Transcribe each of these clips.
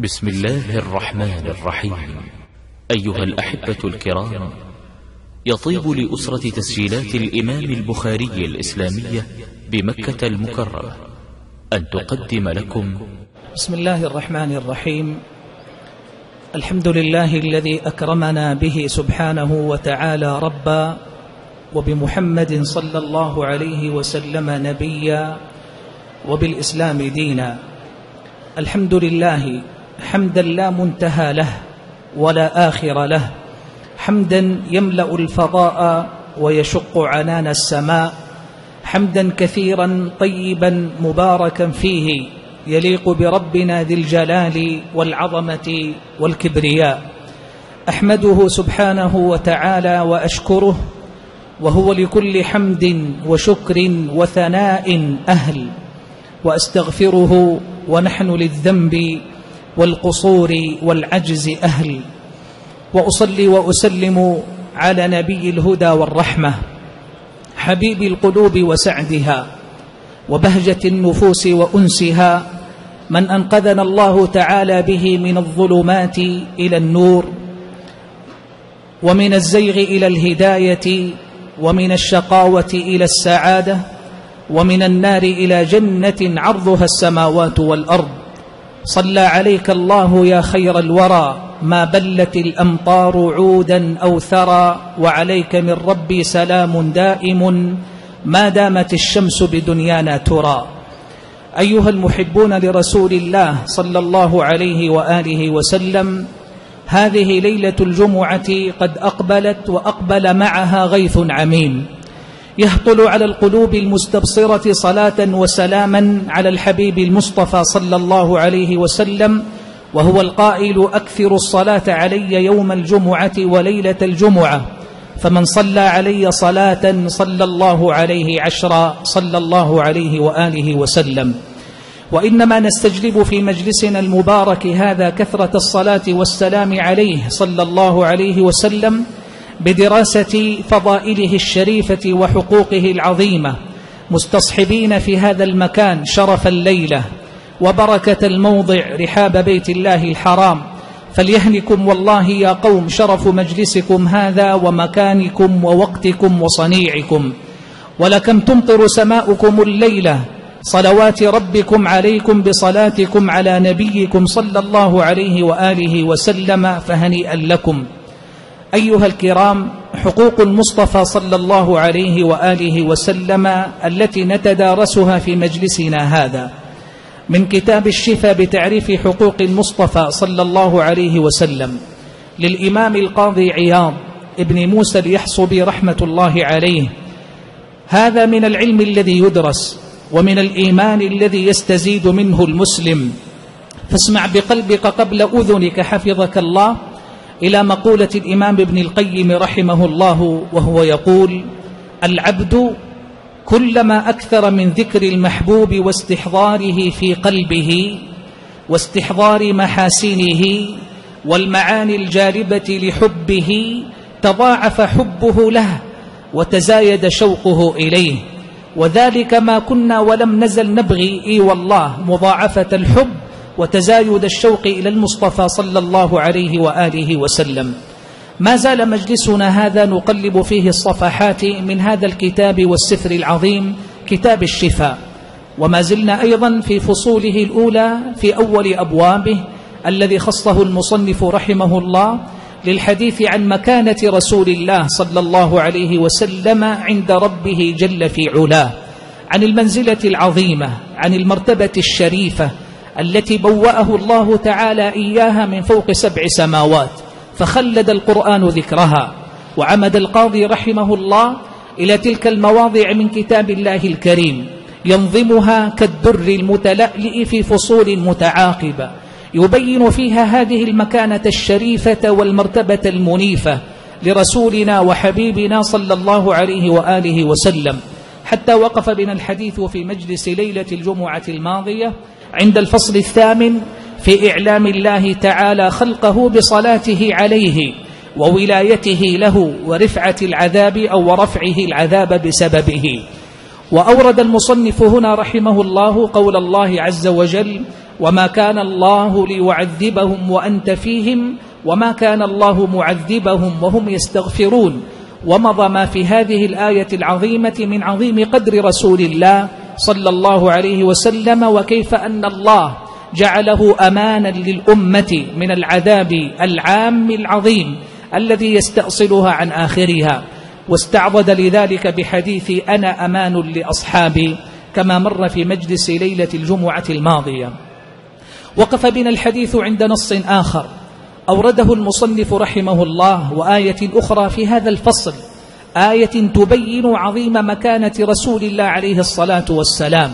بسم الله الرحمن الرحيم. أيها الأحبة الكرام يطيب لأسرة تسجيلات الإمام البخاري الإسلامية بمكة المكرمة أن تقدم لكم. بسم الله الرحمن الرحيم. الحمد لله الذي أكرمنا به سبحانه وتعالى ربا وبمحمد صلى الله عليه وسلم نبيا وبالإسلام دينا. الحمد لله حمدا لا منتهى له ولا آخر له. حمدا يملأ الفضاء ويشق عنان السماء. حمدا كثيرا طيبا مباركا فيه يليق بربنا ذي الجلال والعظمة والكبرياء. أحمده سبحانه وتعالى وأشكره وهو لكل حمد وشكر وثناء أهل. وأستغفره ونحن للذنب والقصور والعجز أهل. وأصلي وأسلم على نبي الهدى والرحمة حبيب القلوب وسعدها وبهجة النفوس وأنسها من أنقذنا الله تعالى به من الظلمات إلى النور ومن الزيغ إلى الهداية ومن الشقاوة إلى السعادة ومن النار إلى جنة عرضها السماوات والأرض. صلى عليك الله يا خير الورى ما بلت الأمطار عودا أو ثرى وعليك من ربي سلام دائم ما دامت الشمس بدنيانا ترى. أيها المحبون لرسول الله صلى الله عليه وآله وسلم هذه ليلة الجمعة قد أقبلت وأقبل معها غيث عميم. يهطل على القلوب المستبصرة صلاة وسلاما على الحبيب المصطفى صلى الله عليه وسلم وهو القائل أكثر الصلاة علي يوم الجمعة وليلة الجمعة فمن صلى علي صلاة صلى الله عليه عشرا صلى الله عليه وآله وسلم. وإنما نستجلب في مجلسنا المبارك هذا كثرة الصلاة والسلام عليه صلى الله عليه وسلم بدراسة فضائله الشريفة وحقوقه العظيمة مستصحبين في هذا المكان شرف الليلة وبركة الموضع رحاب بيت الله الحرام. فليهنكم والله يا قوم شرف مجلسكم هذا ومكانكم ووقتكم وصنيعكم. ولكم تمطر سماؤكم الليلة. صلوات ربكم عليكم بصلاتكم على نبيكم صلى الله عليه وآله وسلم فهنيئا لكم. أيها الكرام حقوق المصطفى صلى الله عليه وآله وسلم التي نتدارسها في مجلسنا هذا. من كتاب الشفا بتعريف حقوق المصطفى صلى الله عليه وسلم للإمام القاضي عياض ابن موسى اليحصبي رحمة الله عليه. هذا من العلم الذي يدرس ومن الإيمان الذي يستزيد منه المسلم. فاسمع بقلبك قبل أذنك حفظك الله. إلى مقولة الإمام ابن القيم رحمه الله وهو يقول العبد كلما أكثر من ذكر المحبوب واستحضاره في قلبه واستحضار محاسنه والمعاني الجالبة لحبه تضاعف حبه له وتزايد شوقه إليه. وذلك ما كنا ولم نزل نبغي إي والله مضاعفة الحب وتزايد الشوق إلى المصطفى صلى الله عليه وآله وسلم. ما زال مجلسنا هذا نقلب فيه الصفحات من هذا الكتاب والسفر العظيم كتاب الشفاء. وما زلنا أيضا في فصوله الأولى في أول أبوابه الذي خصه المصنف رحمه الله للحديث عن مكانة رسول الله صلى الله عليه وسلم عند ربه جل في علاه عن المنزلة العظيمة عن المرتبة الشريفة التي بوأه الله تعالى إياها من فوق سبع سماوات فخلد القرآن ذكرها وعمد القاضي رحمه الله إلى تلك المواضع من كتاب الله الكريم ينظمها كالدر المتلألئ في فصول متعاقبة يبين فيها هذه المكانة الشريفة والمرتبة المنيفة لرسولنا وحبيبنا صلى الله عليه وآله وسلم حتى وقف بنا الحديث في مجلس ليلة الجمعة الماضية عند الفصل الثامن في إعلام الله تعالى خلقه بصلاته عليه وولايته له ورفعة العذاب أو ورفعه العذاب بسببه. وأورد المصنف هنا رحمه الله قول الله عز وجل وما كان الله ليعذبهم وأنت فيهم وما كان الله معذبهم وهم يستغفرون ومضى ما في هذه الآية العظيمة من عظيم قدر رسول الله صلى الله عليه وسلم وكيف أن الله جعله أمانا للأمة من العذاب العام العظيم الذي يستأصلها عن آخرها. واستعضد لذلك بحديث أنا أمان لأصحابي كما مر في مجلس ليلة الجمعة الماضية. وقف بنا الحديث عند نص آخر. أورده المصنف رحمه الله وآية أخرى في هذا الفصل. آية تبين عظيم مكانة رسول الله عليه الصلاة والسلام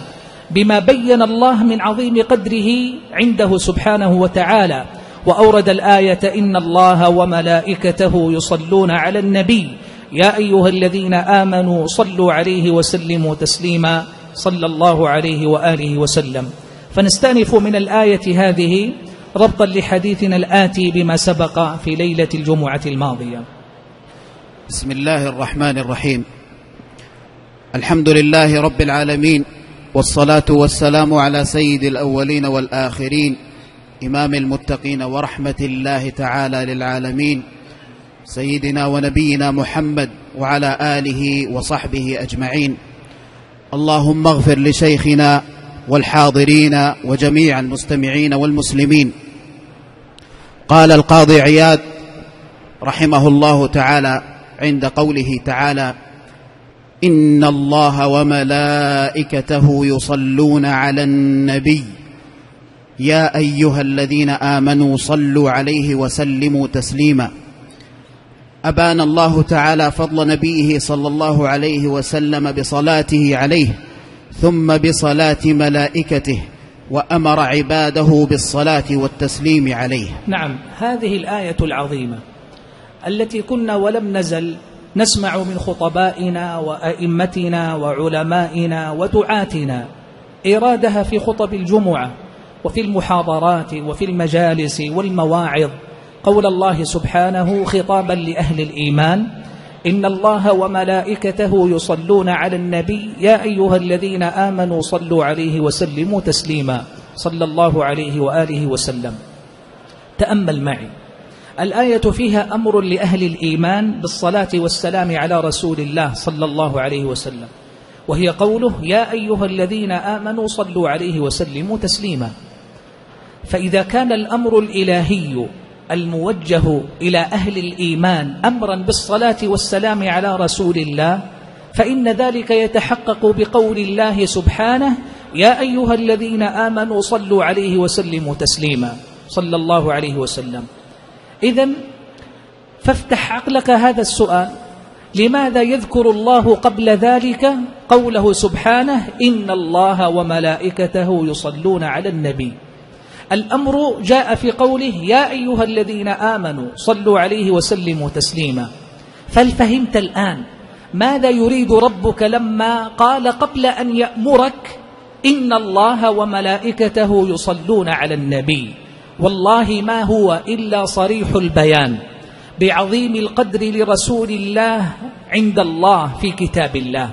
بما بين الله من عظيم قدره عنده سبحانه وتعالى وأورد الآية إن الله وملائكته يصلون على النبي يا أيها الذين آمنوا صلوا عليه وسلموا تسليما صلى الله عليه وآله وسلم. فنستأنف من الآية هذه ربطا لحديثنا الآتي بما سبق في ليلة الجمعة الماضية. بسم الله الرحمن الرحيم. الحمد لله رب العالمين والصلاة والسلام على سيد الأولين والآخرين إمام المتقين ورحمة الله تعالى للعالمين سيدنا ونبينا محمد وعلى آله وصحبه أجمعين. اللهم اغفر لشيخنا والحاضرين وجميع المستمعين والمسلمين. قال القاضي عياد رحمه الله تعالى عند قوله تعالى إن الله وملائكته يصلون على النبي. يا أيها الذين آمنوا صلوا عليه وسلموا تسليما. أبان الله تعالى فضل نبيه صلى الله عليه وسلم بصلاته عليه ثم بصلاة ملائكته وأمر عباده بالصلاة والتسليم عليه. نعم هذه الآية العظيمة. التي كنا ولم نزل نسمع من خطبائنا وأئمتنا وعلمائنا ودعاتنا إرادها في خطب الجمعة وفي المحاضرات وفي المجالس والمواعظ. قول الله سبحانه خطابا لأهل الإيمان إن الله وملائكته يصلون على النبي يا أيها الذين آمنوا صلوا عليه وسلموا تسليما. صلى الله عليه وآله وسلم. تأمل معي الآية فيها أمر لأهل الإيمان بالصلاة والسلام على رسول الله صلى الله عليه وسلم وهي قوله يا أيها الذين آمنوا صلوا عليه وسلموا تسليما. فإذا كان الأمر الإلهي الموجه إلى أهل الإيمان أمرا بالصلاة والسلام على رسول الله فإن ذلك يتحقق بقول الله سبحانه يا أيها الذين آمنوا صلوا عليه وسلموا تسليما صلى الله عليه وسلم. إذا فافتح عقلك هذا السؤال. لماذا يذكر الله قبل ذلك قوله سبحانه إن الله وملائكته يصلون على النبي؟ الأمر جاء في قوله يا أيها الذين آمنوا صلوا عليه وسلموا تسليما. فهل فهمت الآن ماذا يريد ربك لما قال قبل أن يأمرك إن الله وملائكته يصلون على النبي؟ والله ما هو إلا صريح البيان بعظيم القدر لرسول الله عند الله في كتاب الله.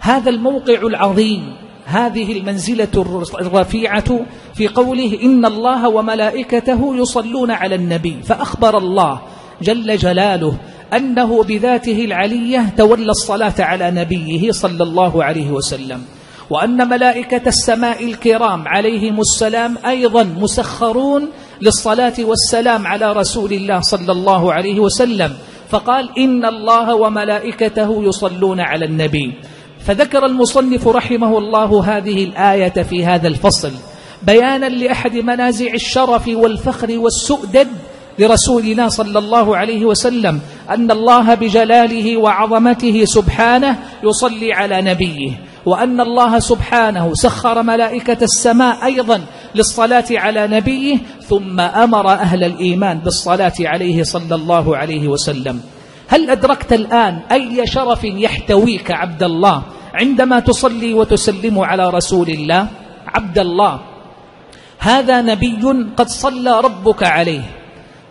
هذا الموقع العظيم هذه المنزلة الرفيعة في قوله إن الله وملائكته يصلون على النبي فأخبر الله جل جلاله أنه بذاته العلية تولى الصلاة على نبيه صلى الله عليه وسلم. وأن ملائكة السماء الكرام عليهم السلام أيضا مسخرون للصلاة والسلام على رسول الله صلى الله عليه وسلم. فقال إن الله وملائكته يصلون على النبي. فذكر المصنف رحمه الله هذه الآية في هذا الفصل. بيانا لأحد منازع الشرف والفخر والسؤدد لرسولنا صلى الله عليه وسلم أن الله بجلاله وعظمته سبحانه يصلي على نبيه. وأن الله سبحانه سخر ملائكة السماء أيضا للصلاة على نبيه ثم أمر أهل الإيمان بالصلاة عليه صلى الله عليه وسلم. هل أدركت الآن أي شرف يحتويك عبد الله عندما تصلي وتسلم على رسول الله؟ عبد الله هذا نبي قد صلى ربك عليه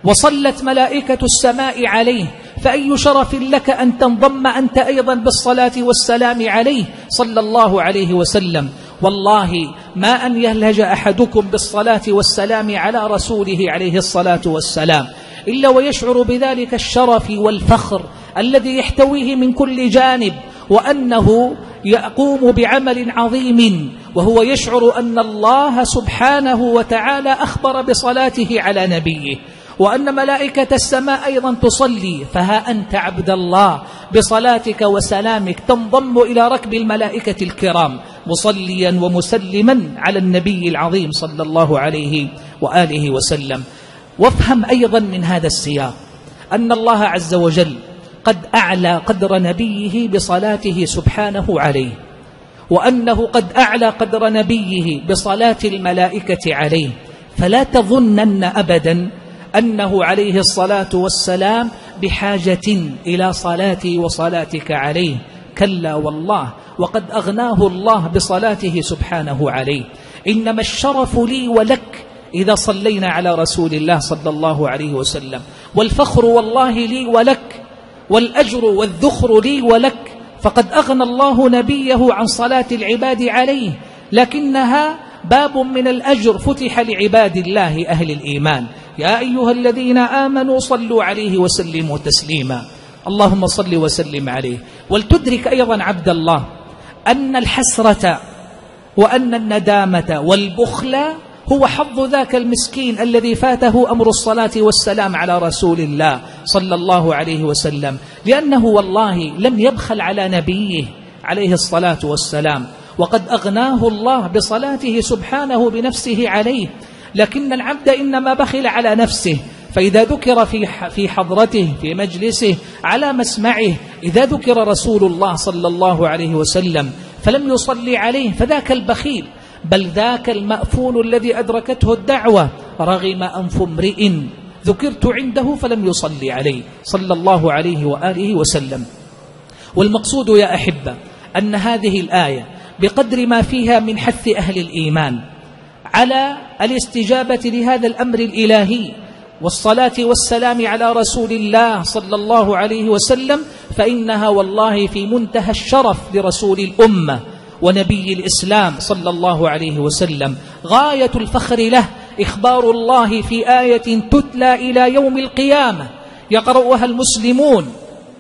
وصلت ملائكة السماء عليه فأي شرف لك أن تنضم أنت أيضا بالصلاة والسلام عليه صلى الله عليه وسلم. والله ما أن يلهج أحدكم بالصلاة والسلام على رسوله عليه الصلاة والسلام إلا ويشعر بذلك الشرف والفخر الذي يحتويه من كل جانب وأنه يقوم بعمل عظيم وهو يشعر أن الله سبحانه وتعالى أخبر بصلاته على نبيه. وأن ملائكة السماء أيضا تصلي. فها أنت عبد الله. بصلاتك وسلامك تنضم إلى ركب الملائكة الكرام. مصليا ومسلما على النبي العظيم صلى الله عليه وآله وسلم. وافهم أيضا من هذا السياق. أن الله عز وجل قد أعلى قدر نبيه بصلاته سبحانه عليه. وأنه قد أعلى قدر نبيه بصلاة الملائكة عليه. فلا تظنن أبدا أنه عليه الصلاة والسلام بحاجة إلى صلاتي وصلاتك عليه. كلا والله وقد أغناه الله بصلاته سبحانه عليه. إنما الشرف لي ولك إذا صلينا على رسول الله صلى الله عليه وسلم. والفخر والله لي ولك والأجر والذخر لي ولك. فقد أغنى الله نبيه عن صلاة العباد عليه لكنها باب من الأجر فتح لعباد الله أهل الإيمان. يا أيها الذين آمنوا صلوا عليه وسلموا تسليما. اللهم صل وسلم عليه. ولتدرك أيضا عبد الله أن الحسرة وأن الندامة والبخل هو حظ ذاك المسكين الذي فاته أمر الصلاة والسلام على رسول الله صلى الله عليه وسلم. لأنه والله لم يبخل على نبيه عليه الصلاة والسلام. وقد أغناه الله بصلاته سبحانه بنفسه عليه لكن العبد إنما بخل على نفسه فإذا ذكر في في حضرته في مجلسه على مسمعه إذا ذكر رسول الله صلى الله عليه وسلم فلم يصلي عليه فذاك البخيل بل ذاك المأفون الذي أدركته الدعوة رغم أنف امرئ ذكرت عنده فلم يصلي عليه صلى الله عليه وآله وسلم. والمقصود يا أحبة أن هذه الآية بقدر ما فيها من حث أهل الإيمان على الاستجابة لهذا الأمر الإلهي والصلاة والسلام على رسول الله صلى الله عليه وسلم فإنها والله في منتهى الشرف لرسول الأمة ونبي الإسلام صلى الله عليه وسلم. غاية الفخر له إخبار الله في آية تتلى إلى يوم القيامة. يقرؤها المسلمون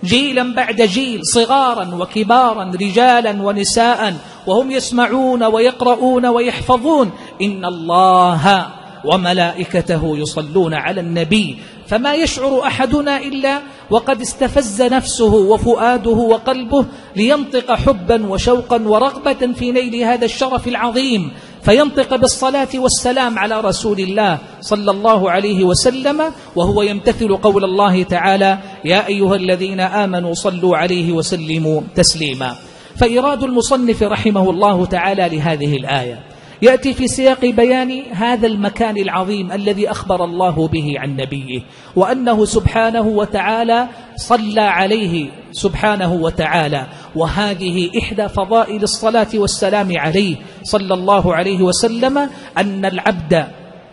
جيلا بعد جيل صغارا وكبارا رجالا ونساء وهم يسمعون ويقرؤون ويحفظون. إن الله وملائكته يصلون على النبي فما يشعر أحدنا إلا وقد استفز نفسه وفؤاده وقلبه لينطق حبا وشوقا ورغبة في نيل هذا الشرف العظيم. فينطق بالصلاة والسلام على رسول الله صلى الله عليه وسلم وهو يمتثل قول الله تعالى يا أيها الذين آمنوا صلوا عليه وسلموا تسليما. فإراد المصنف رحمه الله تعالى لهذه الآية. يأتي في سياق بيان هذا المكان العظيم الذي أخبر الله به عن نبيه وأنه سبحانه وتعالى صلى عليه سبحانه وتعالى وهذه إحدى فضائل الصلاة والسلام عليه صلى الله عليه وسلم أن العبد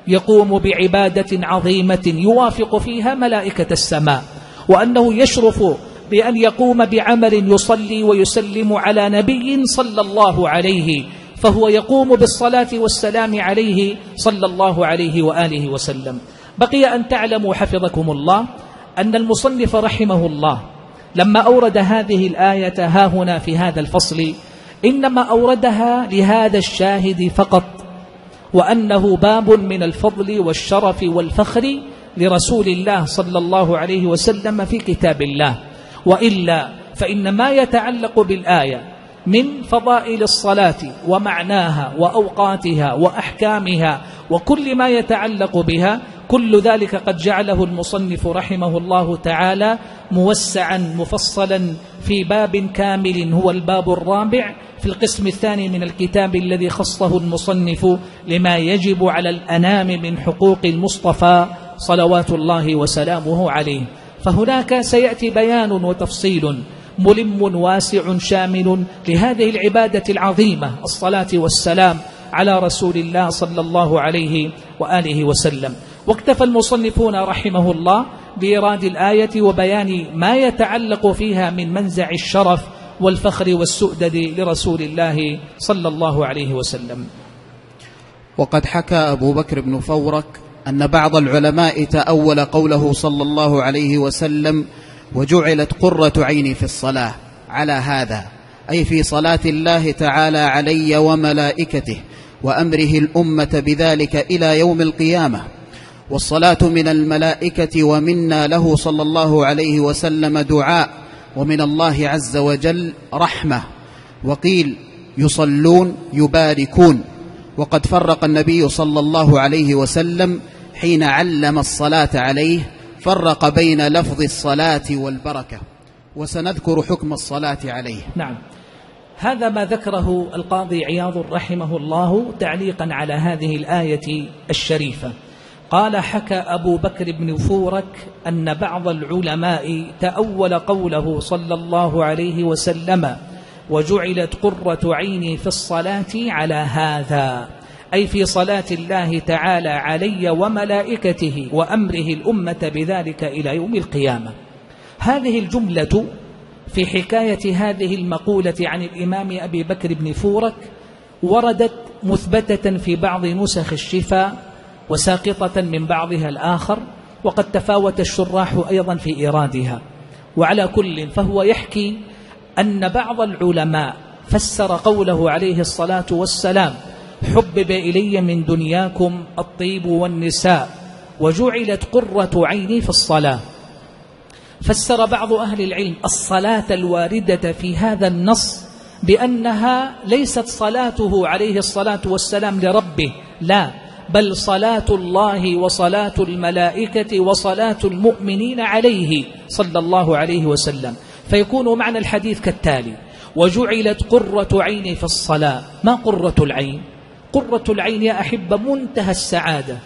يقوم بعبادة عظيمة يوافق فيها ملائكة السماء وأنه يشرف بأن يقوم بعمل يصلي ويسلم على نبي صلى الله عليه فهو يقوم بالصلاة والسلام عليه صلى الله عليه وآله وسلم. بقي أن تعلموا حفظكم الله أن المصنف رحمه الله لما أورد هذه الآية ها هنا في هذا الفصل إنما أوردها لهذا الشاهد فقط وأنه باب من الفضل والشرف والفخر لرسول الله صلى الله عليه وسلم في كتاب الله. وإلا فإن ما يتعلق بالآية من فضائل الصلاة ومعناها وأوقاتها وأحكامها وكل ما يتعلق بها كل ذلك قد جعله المصنف رحمه الله تعالى موسعا مفصلا في باب كامل هو الباب الرابع في القسم الثاني من الكتاب الذي خصه المصنف لما يجب على الأنام من حقوق المصطفى صلوات الله وسلامه عليه. فهناك سيأتي بيان وتفصيل ملم واسع شامل لهذه العبادة العظيمة الصلاة والسلام على رسول الله صلى الله عليه وآله وسلم. واكتفى المصنفون رحمه الله بإيراد الآية وبيان ما يتعلق فيها من منزع الشرف والفخر والسؤدد لرسول الله صلى الله عليه وسلم. وقد حكى أبو بكر بن فورك أن بعض العلماء تأول قوله صلى الله عليه وسلم وجعلت قرة عيني في الصلاة على هذا أي في صلاة الله تعالى علي وملائكته وأمره الأمة بذلك إلى يوم القيامة. والصلاة من الملائكة ومنا له صلى الله عليه وسلم دعاء ومن الله عز وجل رحمة. وقيل يصلون يباركون. وقد فرق النبي صلى الله عليه وسلم حين علم الصلاة عليه فرق بين لفظ الصلاة والبركة وسنذكر حكم الصلاة عليه. نعم. هذا ما ذكره القاضي عياض رحمه الله تعليقا على هذه الآية الشريفة. قال حكى أبو بكر بن فورك أن بعض العلماء تأول قوله صلى الله عليه وسلم وجعلت قرة عيني في الصلاة على هذا. أي في صلاة الله تعالى علي وملائكته وأمره الأمة بذلك إلى يوم القيامة. هذه الجملة في حكاية هذه المقولة عن الإمام أبي بكر بن فورك وردت مثبتة في بعض نسخ الشفاء وساقطة من بعضها الآخر وقد تفاوت الشراح أيضا في إيرادها. وعلى كل فهو يحكي أن بعض العلماء فسر قوله عليه الصلاة والسلام حبب إلي من دنياكم الطيب والنساء وجعلت قرة عيني في الصلاة. فسر بعض أهل العلم الصلاة الواردة في هذا النص بأنها ليست صلاته عليه الصلاة والسلام لربه لا بل صلاة الله وصلاة الملائكة وصلاة المؤمنين عليه صلى الله عليه وسلم. فيكون معنى الحديث كالتالي وجعلت قرة عيني في الصلاة. ما قرة العين؟ قرة العين يا أحبة منتهى السعادة.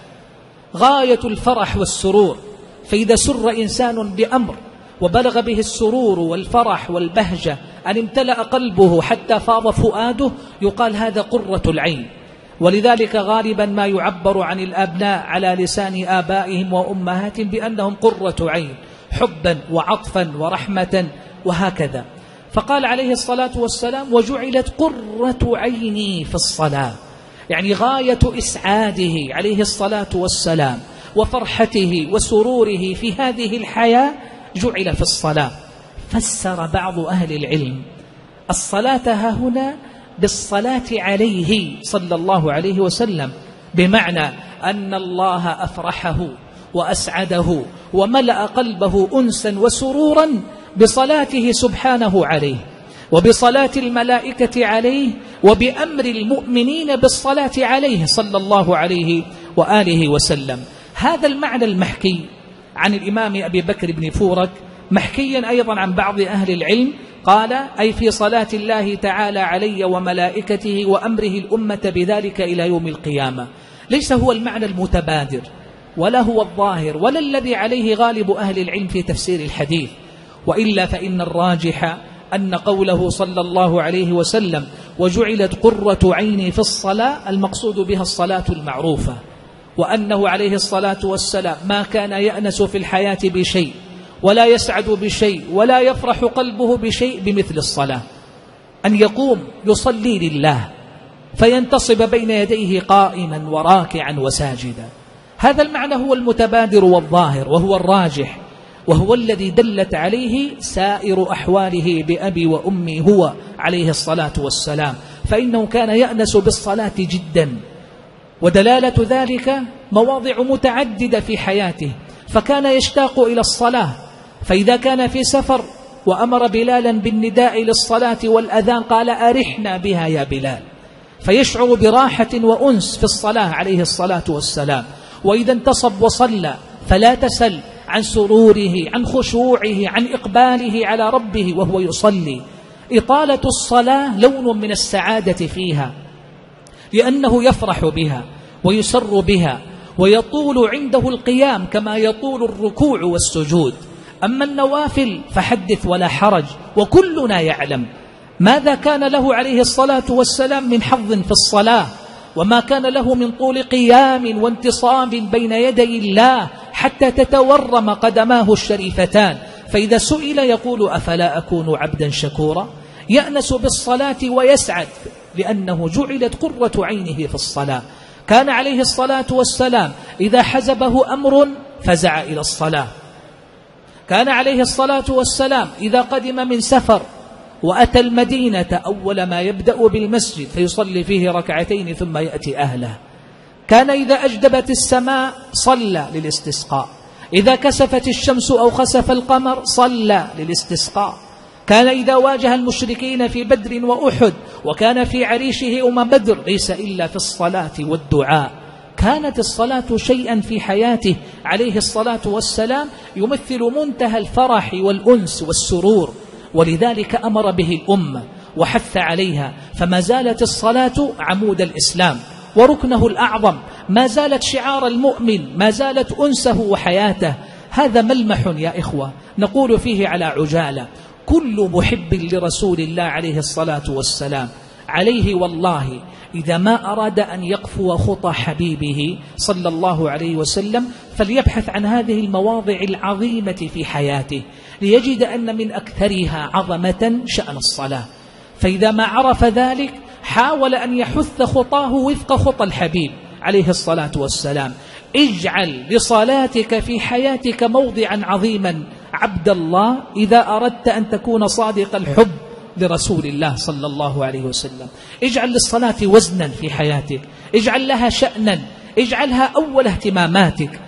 غاية الفرح والسرور. فإذا سر إنسان بأمر وبلغ به السرور والفرح والبهجة أن امتلأ قلبه حتى فاض فؤاده يقال هذا قرة العين. ولذلك غالبا ما يعبر عن الأبناء على لسان آبائهم وأمهاتهم بأنهم قرة عين حبا وعطفا ورحمة وهكذا. فقال عليه الصلاة والسلام وجعلت قرة عيني في الصلاة يعني غاية إسعاده عليه الصلاة والسلام وفرحته وسروره في هذه الحياة جعل في الصلاة. فسر بعض أهل العلم الصلاة ها هنا بالصلاة عليه صلى الله عليه وسلم بمعنى أن الله أفرحه وأسعده وملأ قلبه أنسا وسرورا بصلاته سبحانه عليه. وبصلاة الملائكة عليه وبأمر المؤمنين بالصلاة عليه صلى الله عليه وآله وسلم. هذا المعنى المحكي عن الإمام أبي بكر بن فورك محكيا أيضا عن بعض أهل العلم. قال أي في صلاة الله تعالى علي وملائكته وأمره الأمة بذلك إلى يوم القيامة. ليس هو المعنى المتبادر ولا هو الظاهر ولا الذي عليه غالب أهل العلم في تفسير الحديث. وإلا فإن الراجح أن قوله صلى الله عليه وسلم وجعلت قرة عيني في الصلاة المقصود بها الصلاة المعروفة وأنه عليه الصلاة والسلام ما كان يأنس في الحياة بشيء ولا يسعد بشيء ولا يفرح قلبه بشيء بمثل الصلاة. أن يقوم يصلي لله فينتصب بين يديه قائما وراكعا وساجدا. هذا المعنى هو المتبادر والظاهر وهو الراجح. وهو الذي دلت عليه سائر أحواله بأبي وأمي هو عليه الصلاة والسلام. فإنه كان يأنس بالصلاة جدا. ودلالة ذلك مواضع متعددة في حياته. فكان يشتاق إلى الصلاة. فإذا كان في سفر وأمر بلالا بالنداء للصلاة والأذان قال أرحنا بها يا بلال. فيشعر براحة وأنس في الصلاة عليه الصلاة والسلام. وإذا انتصب وصلى فلا تسل. عن سروره عن خشوعه عن إقباله على ربه وهو يصلي. إطالة الصلاة لون من السعادة فيها لأنه يفرح بها ويسر بها ويطول عنده القيام كما يطول الركوع والسجود. أما النوافل فحدث ولا حرج وكلنا يعلم ماذا كان له عليه الصلاة والسلام من حظ في الصلاة وما كان له من طول قيام وانتصاب بين يدي الله حتى تتورم قدماه الشريفتان. فإذا سئل يقول أفلا أكون عبدا شكورا؟ يأنس بالصلاة ويسعد لأنه جعلت قرة عينه في الصلاة. كان عليه الصلاة والسلام. إذا حزبه أمر فزع إلى الصلاة. كان عليه الصلاة والسلام. إذا قدم من سفر وأتى المدينة أول ما يبدأ بالمسجد فيصلي فيه ركعتين ثم يأتي أهله. كان إذا أجدبت السماء صلى للاستسقاء. إذا كسفت الشمس أو خسف القمر صلى للاستسقاء. كان إذا واجه المشركين في بدر وأحد وكان في عريشه أم بدر ليس إلا في الصلاة والدعاء. كانت الصلاة شيئا في حياته عليه الصلاة والسلام يمثل منتهى الفرح والأنس والسرور. ولذلك أمر به الأمة وحث عليها فما زالت الصلاة عمود الإسلام. وركنه الأعظم. ما زالت شعار المؤمن ما زالت أنسه وحياته. هذا ملمح يا إخوة. نقول فيه على عجالة. كل محب لرسول الله عليه الصلاة والسلام. عليه والله إذا ما أراد أن يقفو خطى حبيبه صلى الله عليه وسلم فليبحث عن هذه المواضع العظيمة في حياته ليجد أن من أكثرها عظمة شأن الصلاة. فإذا ما عرف ذلك حاول أن يحث خطاه وفق خطى الحبيب عليه الصلاة والسلام. اجعل لصلاتك في حياتك موضعا عظيما. عبد الله إذا أردت أن تكون صادق الحب لرسول الله صلى الله عليه وسلم. اجعل للصلاة وزنا في حياتك. اجعل لها شأنا. اجعلها أول اهتماماتك.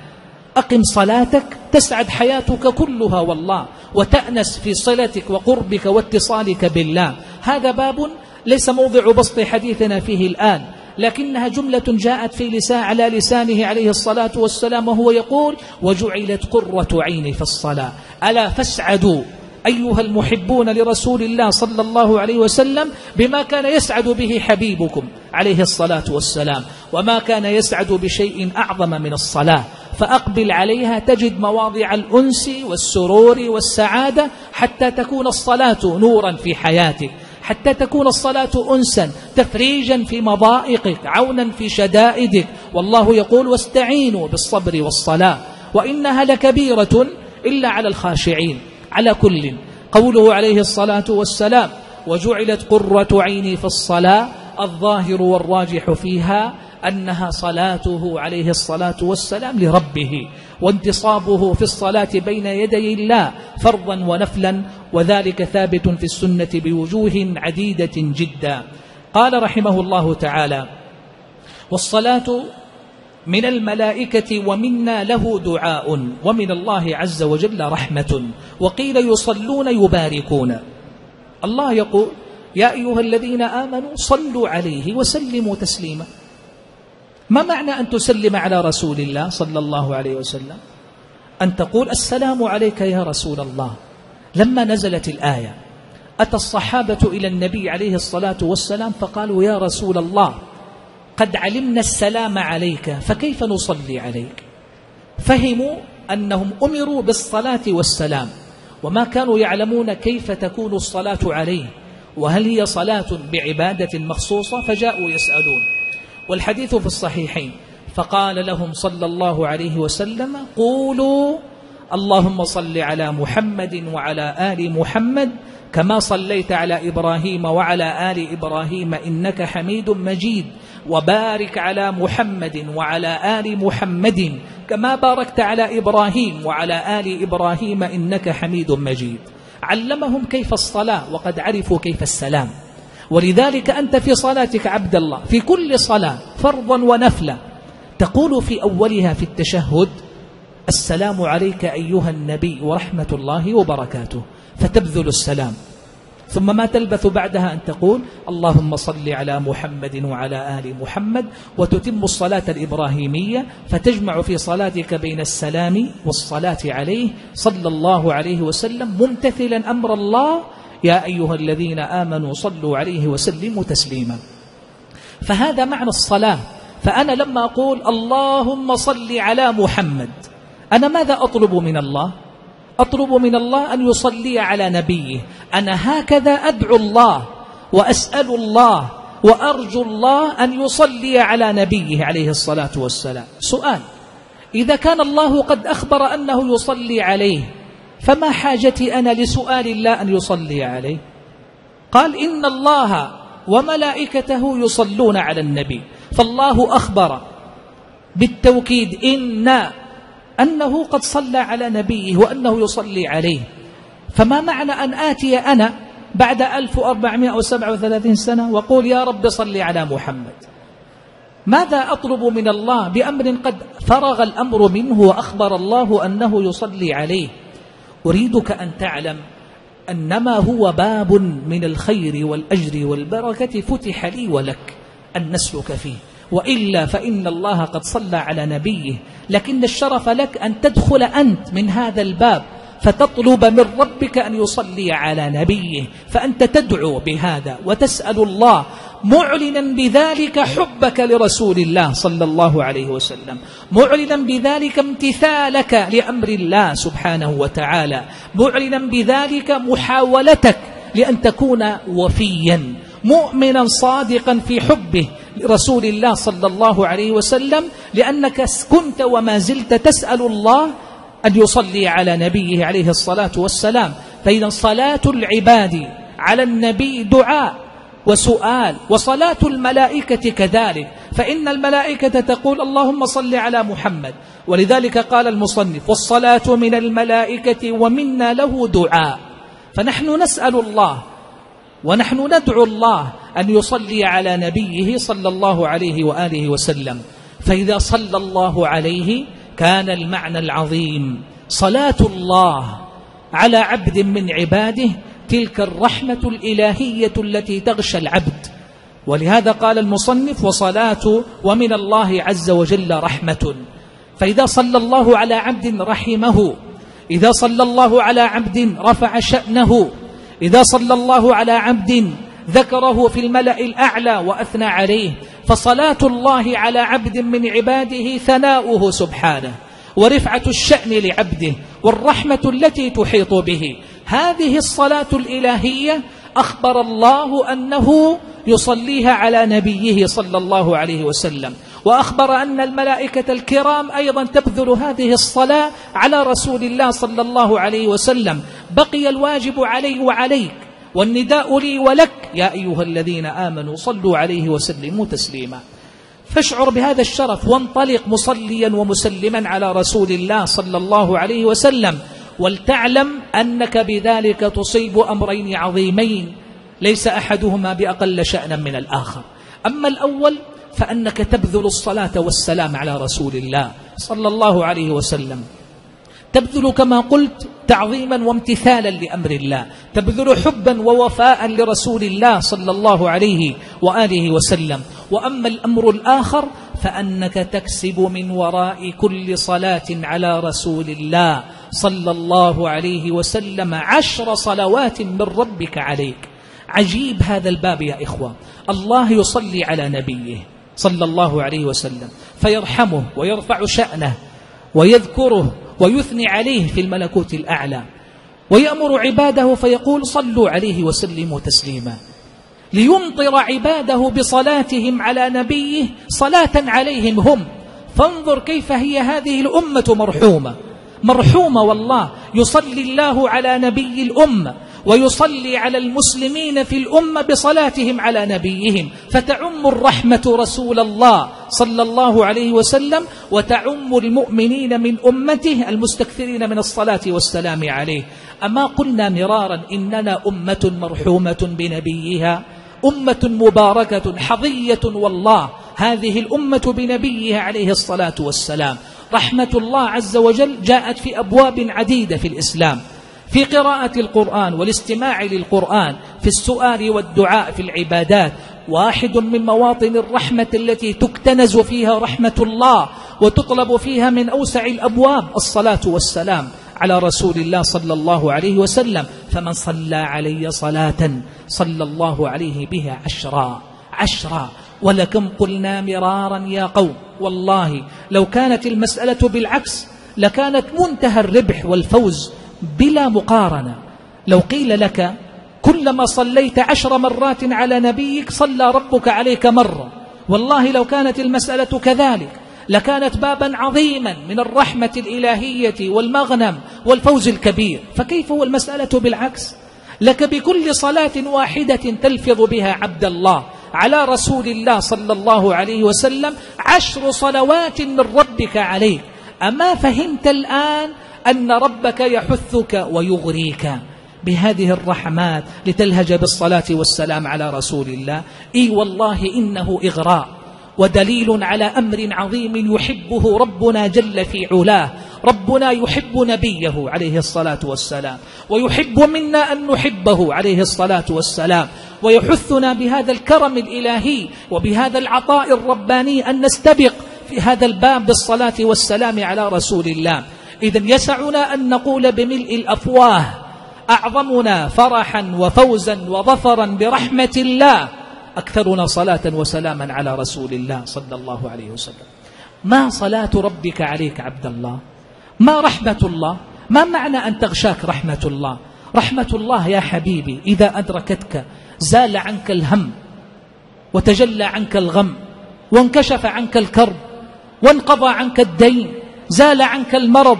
أقم صلاتك تسعد حياتك كلها والله وتأنس في صلتك وقربك واتصالك بالله. هذا باب ليس موضع بسط حديثنا فيه الآن لكنها جملة جاءت في لسان على لسانه عليه الصلاة والسلام وهو يقول وجعلت قرة عيني في الصلاة ألا فاسعدوا أيها المحبون لرسول الله صلى الله عليه وسلم بما كان يسعد به حبيبكم عليه الصلاة والسلام وما كان يسعد بشيء أعظم من الصلاة. فأقبل عليها تجد مواضع الأنس والسرور والسعادة حتى تكون الصلاة نورا في حياتك. حتى تكون الصلاة أنسا تفريجا في مضائقك عونا في شدائدك. والله يقول واستعينوا بالصبر والصلاة وإنها لكبيرة إلا على الخاشعين على كل. قوله عليه الصلاة والسلام وجعلت قرة عيني في الصلاة الظاهر والراجح فيها أنها صلاته عليه الصلاة والسلام لربه. وانتصابه في الصلاة بين يدي الله فرضا ونفلا وذلك ثابت في السنة بوجوه عديدة جدا. قال رحمه الله تعالى والصلاة من الملائكة ومنا له دعاء ومن الله عز وجل رحمة. وقيل يصلون يباركون. الله يقول يا أيها الذين آمنوا صلوا عليه وسلموا تسليما. ما معنى أن تسلم على رسول الله صلى الله عليه وسلم؟ أن تقول السلام عليك يا رسول الله. لما نزلت الآية أتى الصحابة إلى النبي عليه الصلاة والسلام فقالوا يا رسول الله قد علمنا السلام عليك فكيف نصلي عليك؟ فهموا أنهم أمروا بالصلاة والسلام وما كانوا يعلمون كيف تكون الصلاة عليه وهل هي صلاة بعبادة مخصوصة؟ فجاءوا يسألون. والحديث في الصحيحين. فقال لهم صلى الله عليه وسلم قولوا اللهم صل على محمد وعلى آل محمد كما صليت على إبراهيم وعلى آل إبراهيم إنك حميد مجيد وبارك على محمد وعلى آل محمد كما باركت على إبراهيم وعلى آل إبراهيم إنك حميد مجيد. علمهم كيف الصلاة وقد عرفوا كيف السلام. ولذلك أنت في صلاتك عبد الله في كل صلاة فرضا ونفلا تقول في أولها في التشهد السلام عليك أيها النبي ورحمة الله وبركاته فتبذل السلام. ثم ما تلبث بعدها أن تقول اللهم صل على محمد وعلى آل محمد وتتم الصلاة الإبراهيمية فتجمع في صلاتك بين السلام والصلاة عليه صلى الله عليه وسلم ممتثلا أمر الله يا أيها الذين آمنوا صلوا عليه وسلموا تسليما. فهذا معنى الصلاة. فأنا لما أقول اللهم صل على محمد أنا ماذا أطلب من الله؟ أطلب من الله أن يصلي على نبيه. أنا هكذا أدعو الله وأسأل الله وأرجو الله أن يصلي على نبيه عليه الصلاة والسلام. سؤال إذا كان الله قد أخبر أنه يصلي عليه فما حاجتي أنا لسؤال الله أن يصلي عليه. قال إن الله وملائكته يصلون على النبي. فالله أخبر بالتوكيد إن أنه قد صلى على نبيه وأنه يصلي عليه. فما معنى أن آتي أنا بعد 1437 سنة وقول يا رب صل على محمد؟ ماذا أطلب من الله بأمر قد فرغ الأمر منه وأخبر الله أنه يصلي عليه؟ أريدك أن تعلم أنما هو باب من الخير والأجر والبركة فتح لي ولك أن نسلك فيه. وإلا فإن الله قد صلى على نبيه. لكن الشرف لك أن تدخل أنت من هذا الباب. فتطلب من ربك أن يصلي على نبيه. فأنت تدعو بهذا. وتسأل الله معلنا بذلك حبك لرسول الله صلى الله عليه وسلم. معلنا بذلك امتثالك لأمر الله سبحانه وتعالى. معلنا بذلك محاولتك لأن تكون وفيا مؤمنا صادقا في حبه لرسول الله صلى الله عليه وسلم لأنك كنت وما زلت تسأل الله أن يصلي على نبيه عليه الصلاة والسلام. فإذا صلاة العباد على النبي دعاء وسؤال وصلاة الملائكة كذلك. فإن الملائكة تقول اللهم صل على محمد. ولذلك قال المصنف والصلاة من الملائكة ومنا له دعاء. فنحن نسأل الله ونحن ندعو الله أن يصلي على نبيه صلى الله عليه وآله وسلم. فإذا صلى الله عليه كان المعنى العظيم. صلاة الله على عبد من عباده تلك الرحمة الإلهية التي تغشى العبد. ولهذا قال المصنف وصلاة ومن الله عز وجل رحمة. فإذا صلى الله على عبد رحمه إذا صلى الله على عبد رفع شأنه إذا صلى الله على عبد ذكره في الملأ الأعلى وأثنى عليه فصلاة الله على عبد من عباده ثناؤه سبحانه ورفعة الشأن لعبده والرحمة التي تحيط به. هذه الصلاة الإلهية أخبر الله أنه يصليها على نبيه صلى الله عليه وسلم. وأخبر أن الملائكة الكرام أيضا تبذل هذه الصلاة على رسول الله صلى الله عليه وسلم. بقي الواجب علي وعليك والنداء لي ولك يا أيها الذين آمنوا صلوا عليه وسلموا تسليما. فاشعر بهذا الشرف وانطلق مصليا ومسلما على رسول الله صلى الله عليه وسلم. ولتعلم أنك بذلك تصيب أمرين عظيمين ليس أحدهما بأقل شأنا من الآخر. أما الأول فأنك تبذل الصلاة والسلام على رسول الله صلى الله عليه وسلم. تبذل كما قلت تعظيما وامتثالا لأمر الله. تبذل حبا ووفاء لرسول الله صلى الله عليه وآله وسلم. وأما الأمر الآخر فأنك تكسب من وراء كل صلاة على رسول الله صلى الله عليه وسلم عشر صلوات من ربك عليك. عجيب هذا الباب يا إخوة. الله يصلي على نبيه صلى الله عليه وسلم فيرحمه ويرفع شأنه ويذكره ويثني عليه في الملكوت الأعلى ويأمر عباده فيقول صلوا عليه وسلموا تسليما. ليمطر عباده بصلاتهم على نبيه صلاة عليهم هم. فانظر كيف هي هذه الأمة مرحومة. مرحومة والله يصلي الله على نبي الأمة ويصلي على المسلمين في الأمة بصلاتهم على نبيهم. فتعم الرحمة رسول الله صلى الله عليه وسلم وتعم المؤمنين من أمته المستكثرين من الصلاة والسلام عليه. أما قلنا مرارا إننا أمة مرحومة بنبيها أمة مباركة حظية والله. هذه الأمة بنبيها عليه الصلاة والسلام. رحمة الله عز وجل جاءت في أبواب عديدة في الإسلام. في قراءة القرآن والاستماع للقرآن في السؤال والدعاء في العبادات. واحد من مواطن الرحمة التي تكتنز فيها رحمة الله وتطلب فيها من أوسع الأبواب الصلاة والسلام على رسول الله صلى الله عليه وسلم. فمن صلى علي صلاة صلى الله عليه بها عشرا. عشرا. ولكم قلنا مرارا يا قوم والله لو كانت المسألة بالعكس لكانت منتهى الربح والفوز بلا مقارنة. لو قيل لك كلما صليت عشر مرات على نبيك صلى ربك عليك مرة والله لو كانت المسألة كذلك لكانت بابا عظيما من الرحمة الإلهية والمغنم والفوز الكبير فكيف هو المسألة بالعكس؟ لك بكل صلاة واحدة تلفظ بها عبد الله على رسول الله صلى الله عليه وسلم عشر صلوات من ربك عليك أما فهمت الآن أن ربك يحثك ويغريك بهذه الرحمات لتلهج بالصلاة والسلام على رسول الله؟ إي والله إنه إغراء. ودليل على أمر عظيم يحبه ربنا جل في علاه. ربنا يحب نبيه عليه الصلاة والسلام. ويحب منا أن نحبه عليه الصلاة والسلام. ويحثنا بهذا الكرم الإلهي وبهذا العطاء الرباني أن نستبق في هذا الباب بالصلاة والسلام على رسول الله. إذا يسعنا أن نقول بملء الأفواه أعظمنا فرحا وفوزا وظفرا برحمة الله. أكثرنا صلاة وسلاما على رسول الله صلى الله عليه وسلم. ما صلاة ربك عليك عبد الله؟ ما رحمة الله؟ ما معنى أن تغشاك رحمة الله؟ رحمة الله يا حبيبي إذا أدركتك زال عنك الهم وتجلى عنك الغم وانكشف عنك الكرب وانقضى عنك الدين زال عنك المرض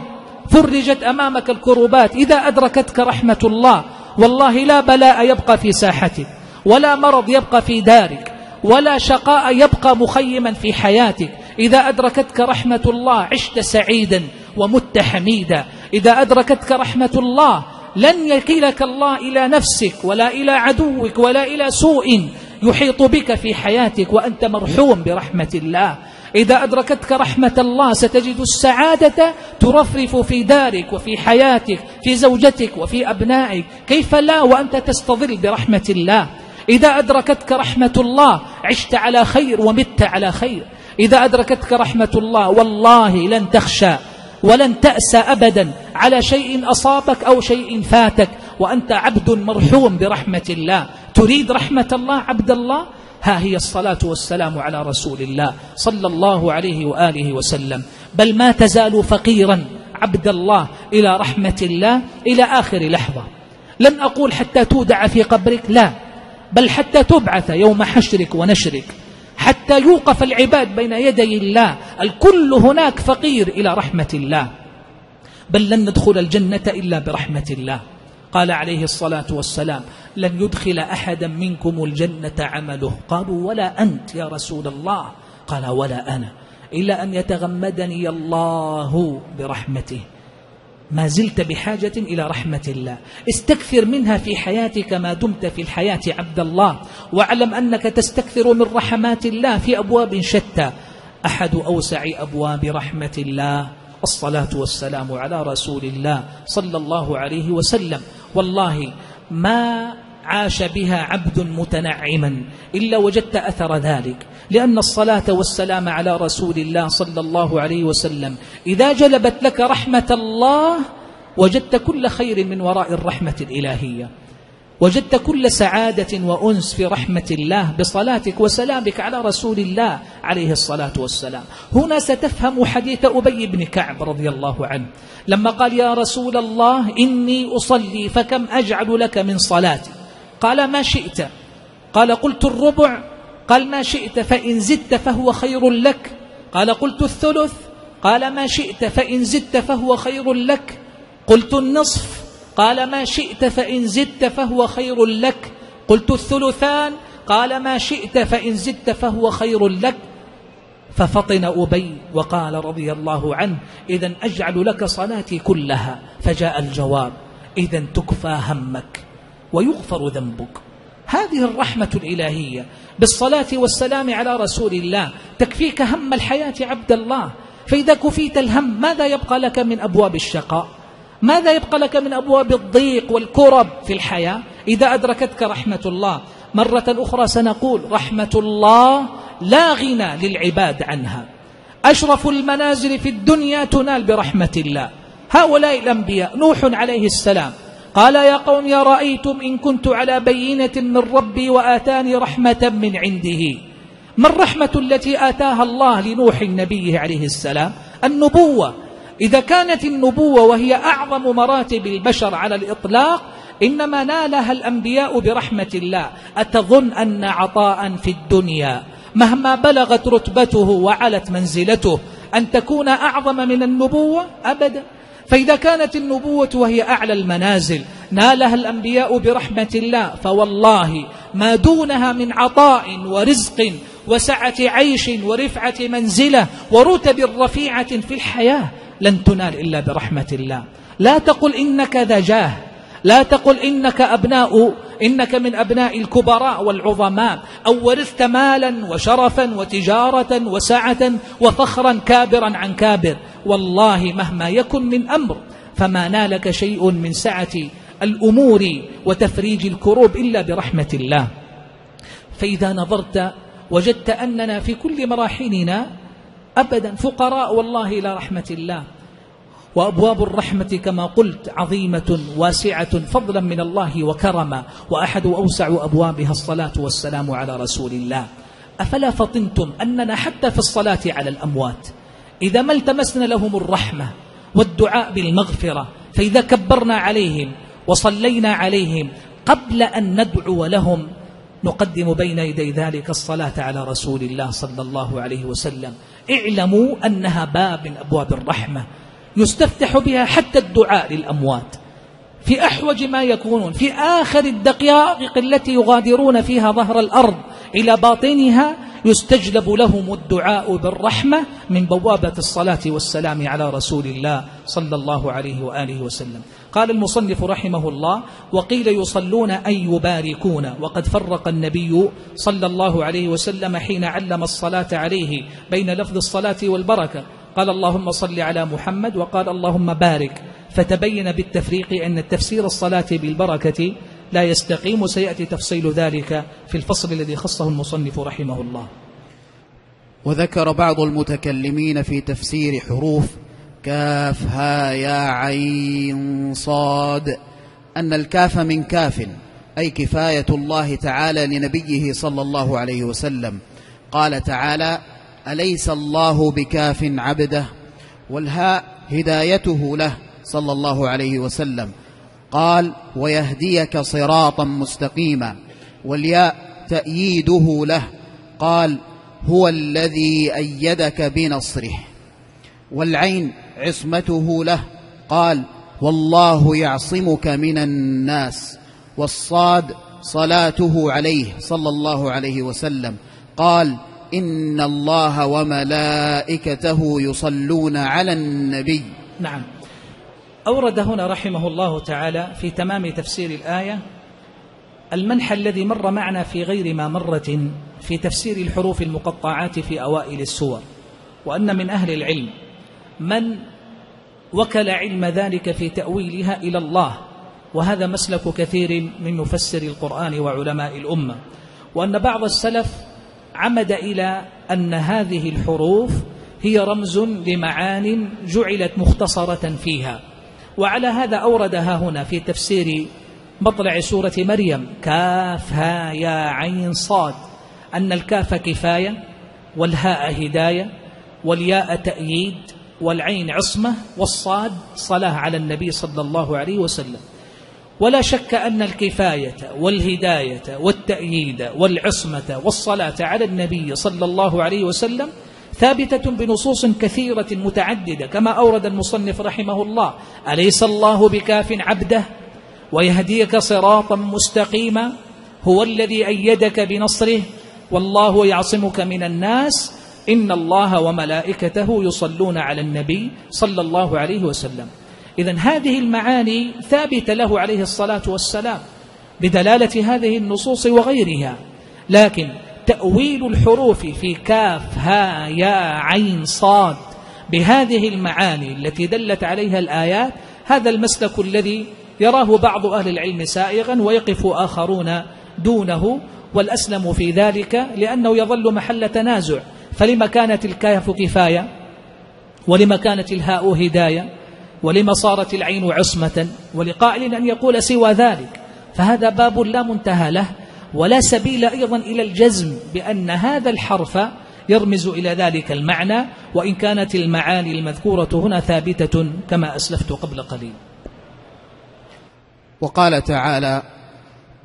فرجت أمامك الكروبات إذا أدركتك رحمة الله والله لا بلاء يبقى في ساحتك. ولا مرض يبقى في دارك ولا شقاء يبقى مخيما في حياتك. إذا أدركتك رحمة الله عشت سعيدا ومت حميدا. إذا أدركتك رحمة الله لن يكلك الله إلى نفسك ولا إلى عدوك ولا إلى سوء يحيط بك في حياتك وأنت مرحوم برحمة الله. إذا أدركتك رحمة الله ستجد السعادة ترفرف في دارك وفي حياتك في زوجتك وفي أبنائك. كيف لا وأنت تستظل برحمة الله؟ إذا أدركتك رحمة الله عشت على خير ومت على خير. إذا أدركتك رحمة الله والله لن تخشى ولن تأسى أبدا على شيء أصابك أو شيء فاتك وأنت عبد مرحوم برحمة الله. تريد رحمة الله عبد الله؟ ها هي الصلاة والسلام على رسول الله صلى الله عليه وآله وسلم. بل ما تزال فقيرا عبد الله إلى رحمة الله إلى آخر لحظة. لن أقول حتى تودع في قبرك لا. بل حتى تبعث يوم حشرك ونشرك. حتى يوقف العباد بين يدي الله. الكل هناك فقير إلى رحمة الله. بل لن ندخل الجنة إلا برحمة الله. قال عليه الصلاة والسلام لن يدخل أحدا منكم الجنة عمله. قالوا ولا أنت يا رسول الله. قال ولا أنا. إلا أن يتغمدني الله برحمته. ما زلت بحاجة إلى رحمة الله. استكثر منها في حياتك ما دمت في الحياة عبد الله. واعلم أنك تستكثر من رحمات الله في أبواب شتى. أحد أوسع أبواب رحمة الله. الصلاة والسلام على رسول الله صلى الله عليه وسلم. والله ما عاش بها عبد متنعما إلا وجدت أثر ذلك. لأن الصلاة والسلام على رسول الله صلى الله عليه وسلم. إذا جلبت لك رحمة الله وجدت كل خير من وراء الرحمة الإلهية. وجدت كل سعادة وأنس في رحمة الله بصلاتك وسلامك على رسول الله عليه الصلاة والسلام. هنا ستفهم حديث أبي بن كعب رضي الله عنه. لما قال يا رسول الله إني أصلي فكم أجعل لك من صلاتي؟ قال ما شئت. قال قلت الربع قال ما شئت فإن زدت فهو خير لك. قال قلت الثلث. قال ما شئت فإن زدت فهو خير لك. قلت النصف. قال ما شئت فإن زدت فهو خير لك. قلت الثلثان. قال ما شئت فإن زدت فهو خير لك. ففطن أبي وقال رضي الله عنه إذا أجعل لك صلاتي كلها. فجاء الجواب إذا تكفى همك ويغفر ذنبك. هذه الرحمة الإلهية بالصلاة والسلام على رسول الله. تكفيك هم الحياة عبد الله. فإذا كفيت الهم ماذا يبقى لك من أبواب الشقاء؟ ماذا يبقى لك من أبواب الضيق والكرب في الحياة؟ إذا أدركتك رحمة الله. مرة أخرى سنقول رحمة الله لا غنى للعباد عنها. أشرف المنازل في الدنيا تنال برحمة الله. هؤلاء الأنبياء نوح عليه السلام قال يا قوم يا رأيتم إن كنت على بينة من ربي وآتاني رحمة من عنده. ما الرحمة التي آتاها الله لنوح النبي عليه السلام؟ النبوة. إذا كانت النبوة وهي أعظم مراتب البشر على الإطلاق إنما نالها الأنبياء برحمة الله. أتظن أن عطاء في الدنيا؟ مهما بلغت رتبته وعلت منزلته أن تكون أعظم من النبوة؟ أبدا. فإذا كانت النبوة وهي أعلى المنازل نالها الأنبياء برحمة الله فوالله ما دونها من عطاء ورزق وسعة عيش ورفعة منزلة ورتب رفيعة في الحياة لن تنال إلا برحمة الله. لا تقل إنك ذا جاه لا تقل إنك أبناء إنك من أبناء الكبراء والعظماء أو ورثت مالا وشرفا وتجارة وسعة وفخرا كابرا عن كابر. والله مهما يكن من أمر فما نالك شيء من سعة الأمور وتفريج الكروب إلا برحمة الله. فإذا نظرت وجدت أننا في كل مراحلنا أبدا فقراء والله إلى رحمة الله. وأبواب الرحمة كما قلت عظيمة واسعة فضلا من الله وكرما وأحد أوسع أبوابها الصلاة والسلام على رسول الله. أفلا فطنتم أننا حتى في الصلاة على الأموات إذا ما التمسنا لهم الرحمة والدعاء بالمغفرة فإذا كبرنا عليهم وصلينا عليهم قبل أن ندعو لهم نقدم بين يدي ذلك الصلاة على رسول الله صلى الله عليه وسلم. اعلموا أنها باب من أبواب الرحمة يستفتح بها حتى الدعاء للأموات. في أحوج ما يكونون في آخر الدقائق التي يغادرون فيها ظهر الأرض إلى باطنها يستجلب لهم الدعاء بالرحمة من بوابة الصلاة والسلام على رسول الله صلى الله عليه وآله وسلم. قال المصنف رحمه الله وقيل يصلون أن يباركون وقد فرق النبي صلى الله عليه وسلم حين علم الصلاة عليه بين لفظ الصلاة والبركة. قال اللهم صل على محمد وقال اللهم بارك. فتبين بالتفريق أن التفسير الصلاة بالبركة لا يستقيم وسيأتي تفصيل ذلك في الفصل الذي خصه المصنف رحمه الله. وذكر بعض المتكلمين في تفسير حروف كاف ها يا عين صاد أن الكاف من كاف أي كفاية الله تعالى لنبيه صلى الله عليه وسلم. قال تعالى أليس الله بكاف عبده؟ والهاء هدايته له صلى الله عليه وسلم. قال ويهديك صراطا مستقيما. والياء تأييده له قال هو الذي أيدك بنصره. والعين عصمته له قال والله يعصمك من الناس. والصاد صلاته عليه صلى الله عليه وسلم قال إن الله وملائكته يصلون على النبي. نعم. أورد هنا رحمه الله تعالى في تمام تفسير الآية المنح الذي مر معنا في غير ما مرة في تفسير الحروف المقطعات في أوائل السور وأن من أهل العلم من وكل علم ذلك في تأويلها إلى الله وهذا مسلك كثير من مفسر القرآن وعلماء الأمة وأن بعض السلف عمد إلى أن هذه الحروف هي رمز لمعان جعلت مختصرة فيها. وعلى هذا أوردها هنا في تفسير مطلع سورة مريم كاف ها يا عين صاد أن الكاف كفاية والهاء هداية والياء تأييد والعين عصمة والصاد صلاة على النبي صلى الله عليه وسلم. ولا شك أن الكفاية والهداية والتأييد والعصمة والصلاة على النبي صلى الله عليه وسلم ثابتة بنصوص كثيرة متعددة كما أورد المصنف رحمه الله. أليس الله بكاف عبده ويهديك صراطا مستقيما؟ هو الذي أيدك بنصره. والله يعصمك من الناس. إن الله وملائكته يصلون على النبي صلى الله عليه وسلم. إذا هذه المعاني ثابتة له عليه الصلاة والسلام بدلالة هذه النصوص وغيرها. لكن تأويل الحروف في كاف ها يا عين صاد. بهذه المعاني التي دلت عليها الآيات هذا المسلك الذي يراه بعض أهل العلم سائغا ويقف آخرون دونه والأسلم في ذلك لأنه يظل محل تنازع. فلما كانت الكاف كفاية؟ ولما كانت الهاء هداية؟ ولما صارت العين عصمة؟ ولقائل أن يقول سوى ذلك؟ فهذا باب لا منتهى له. ولا سبيل أيضا إلى الجزم بأن هذا الحرف يرمز إلى ذلك المعنى وإن كانت المعاني المذكورة هنا ثابتة كما أسلفت قبل قليل. وقال تعالى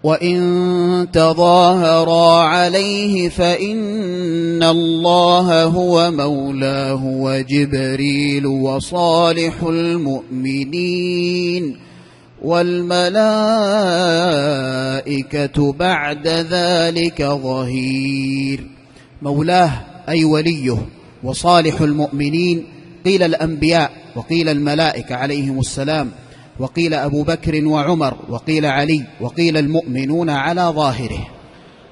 وإن تظاهرا عليه فإن الله هو مولاه وجبريل وصالح المؤمنين. والملائكة بعد ذلك ظهير. مولاه أي وليه وصالح المؤمنين قيل الأنبياء وقيل الملائكة عليهم السلام وقيل أبو بكر وعمر وقيل علي وقيل المؤمنون على ظاهره.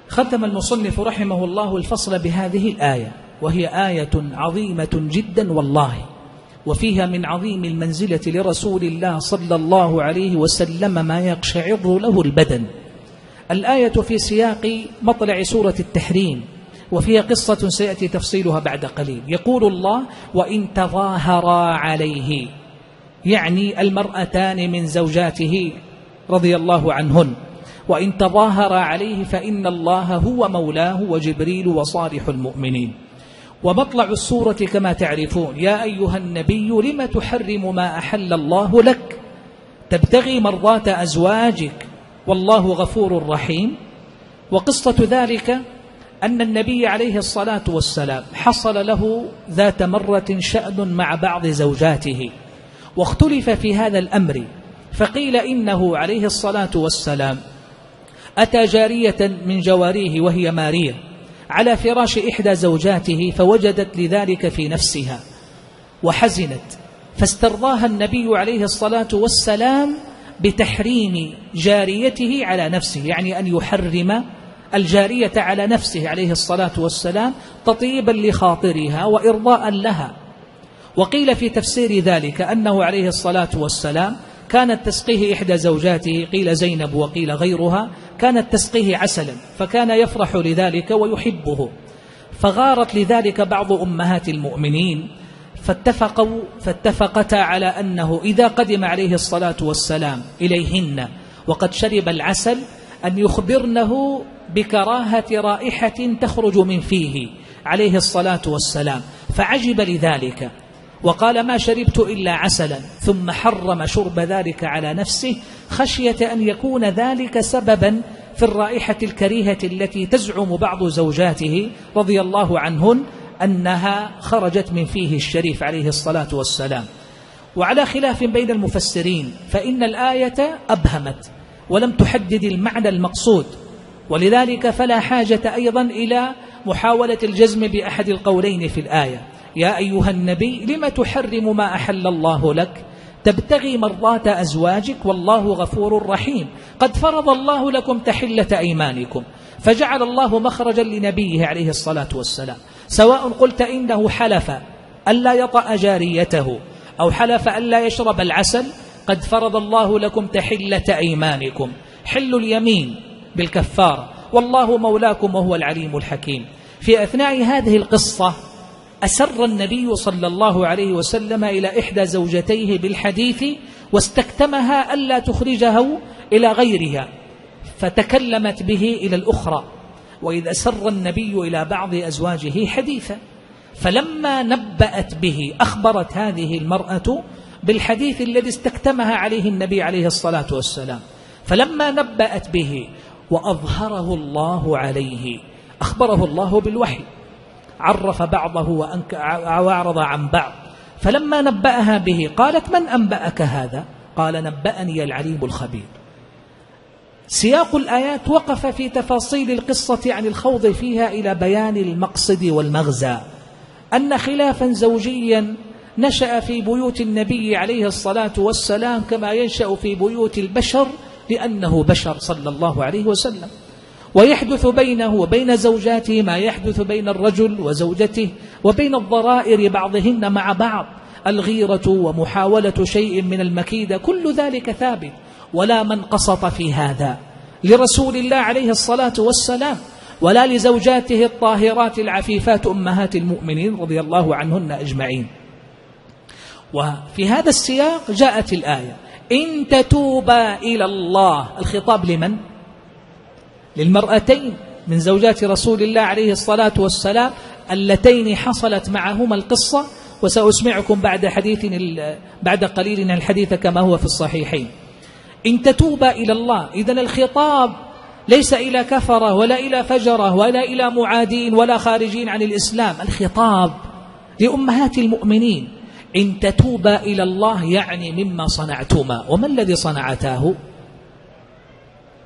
ختم المصنف رحمه الله الفصل بهذه الآية وهي آية عظيمة جدا والله. وفيها من عظيم المنزلة لرسول الله صلى الله عليه وسلم ما يقشعر له البدن. الآية في سياق مطلع سورة التحريم وفيها قصة سيأتي تفصيلها بعد قليل. يقول الله وإن تظاهرا عليه يعني المرأتان من زوجاته رضي الله عنهن. وإن تظاهر عليه فإن الله هو مولاه وجبريل وصالح المؤمنين ومطلع السورة كما تعرفون. يا أيها النبي لم تحرم ما أحل الله لك؟ تبتغي مرضات أزواجك. والله غفور رحيم. وقصة ذلك أن النبي عليه الصلاة والسلام حصل له ذات مرة شأن مع بعض زوجاته واختلف في هذا الأمر. فقيل إنه عليه الصلاة والسلام أتى جارية من جواريه وهي ماريا على فراش إحدى زوجاته فوجدت لذلك في نفسها وحزنت فاسترضاها النبي عليه الصلاة والسلام بتحريم جاريته على نفسه يعني أن يحرم الجارية على نفسه عليه الصلاة والسلام تطيبا لخاطرها وإرضاء لها. وقيل في تفسير ذلك أنه عليه الصلاة والسلام كانت تسقيه إحدى زوجاته قيل زينب وقيل غيرها كانت تسقيه عسلا فكان يفرح لذلك ويحبه. فغارت لذلك بعض أمهات المؤمنين فاتفقوا فاتفقتا على أنه إذا قدم عليه الصلاة والسلام إليهن وقد شرب العسل أن يخبرنه بكراهة رائحة تخرج من فيه عليه الصلاة والسلام. فعجب لذلك. وقال ما شربت إلا عسلا ثم حرم شرب ذلك على نفسه خشية أن يكون ذلك سببا في الرائحة الكريهة التي تزعم بعض زوجاته رضي الله عنهن أنها خرجت من فيه الشريف عليه الصلاة والسلام. وعلى خلاف بين المفسرين فإن الآية أبهمت ولم تحدد المعنى المقصود ولذلك فلا حاجة أيضا إلى محاولة الجزم بأحد القولين في الآية. يا أيها النبي لم تحرم ما أحل الله لك؟ تبتغي مرضات أزواجك والله غفور رحيم. قد فرض الله لكم تحلة أيمانكم فجعل الله مخرجا لنبيه عليه الصلاة والسلام. سواء قلت إنه حلف ألا يطأ جاريته أو حلف ألا يشرب العسل قد فرض الله لكم تحلة أيمانكم. حل اليمين بالكفارة. والله مولاكم وهو العليم الحكيم. في أثناء هذه القصة أسر النبي صلى الله عليه وسلم إلى إحدى زوجتيه بالحديث واستكتمها ألا تخرجه إلى غيرها فتكلمت به إلى الأخرى وإذا سر النبي إلى بعض أزواجه حديثا فلما نبأت به أخبرت هذه المرأة بالحديث الذي استكتمها عليه النبي عليه الصلاة والسلام فلما نبأت به وأظهره الله عليه أخبره الله بالوحي عرف بعضه وأعرض عن بعض. فلما نبأها به قالت من أنبأك هذا؟ قال نبأني العليم الخبير. سياق الآيات وقف في تفاصيل القصة عن الخوض فيها إلى بيان المقصد والمغزى. أن خلافا زوجيا نشأ في بيوت النبي عليه الصلاة والسلام كما ينشأ في بيوت البشر لأنه بشر صلى الله عليه وسلم. ويحدث بينه وبين زوجاته ما يحدث بين الرجل وزوجته وبين الضرائر بعضهن مع بعض. الغيرة ومحاولة شيء من المكيدة كل ذلك ثابت ولا من قسط في هذا. لرسول الله عليه الصلاة والسلام ولا لزوجاته الطاهرات العفيفات أمهات المؤمنين رضي الله عنهن أجمعين. وفي هذا السياق جاءت الآية إن تتوبا إلى الله. الخطاب لمن؟ للمرأتين من زوجات رسول الله عليه الصلاة والسلام اللتين حصلت معهما القصة وسأسمعكم بعد حديث بعد قليل الحديث كما هو في الصحيحين. إن تتوبا إلى الله إذا الخطاب ليس إلى كفرة ولا إلى فجرة ولا إلى معادين ولا خارجين عن الإسلام الخطاب لأمهات المؤمنين. إن تتوبا إلى الله يعني مما صنعتما وما الذي صنعتاه؟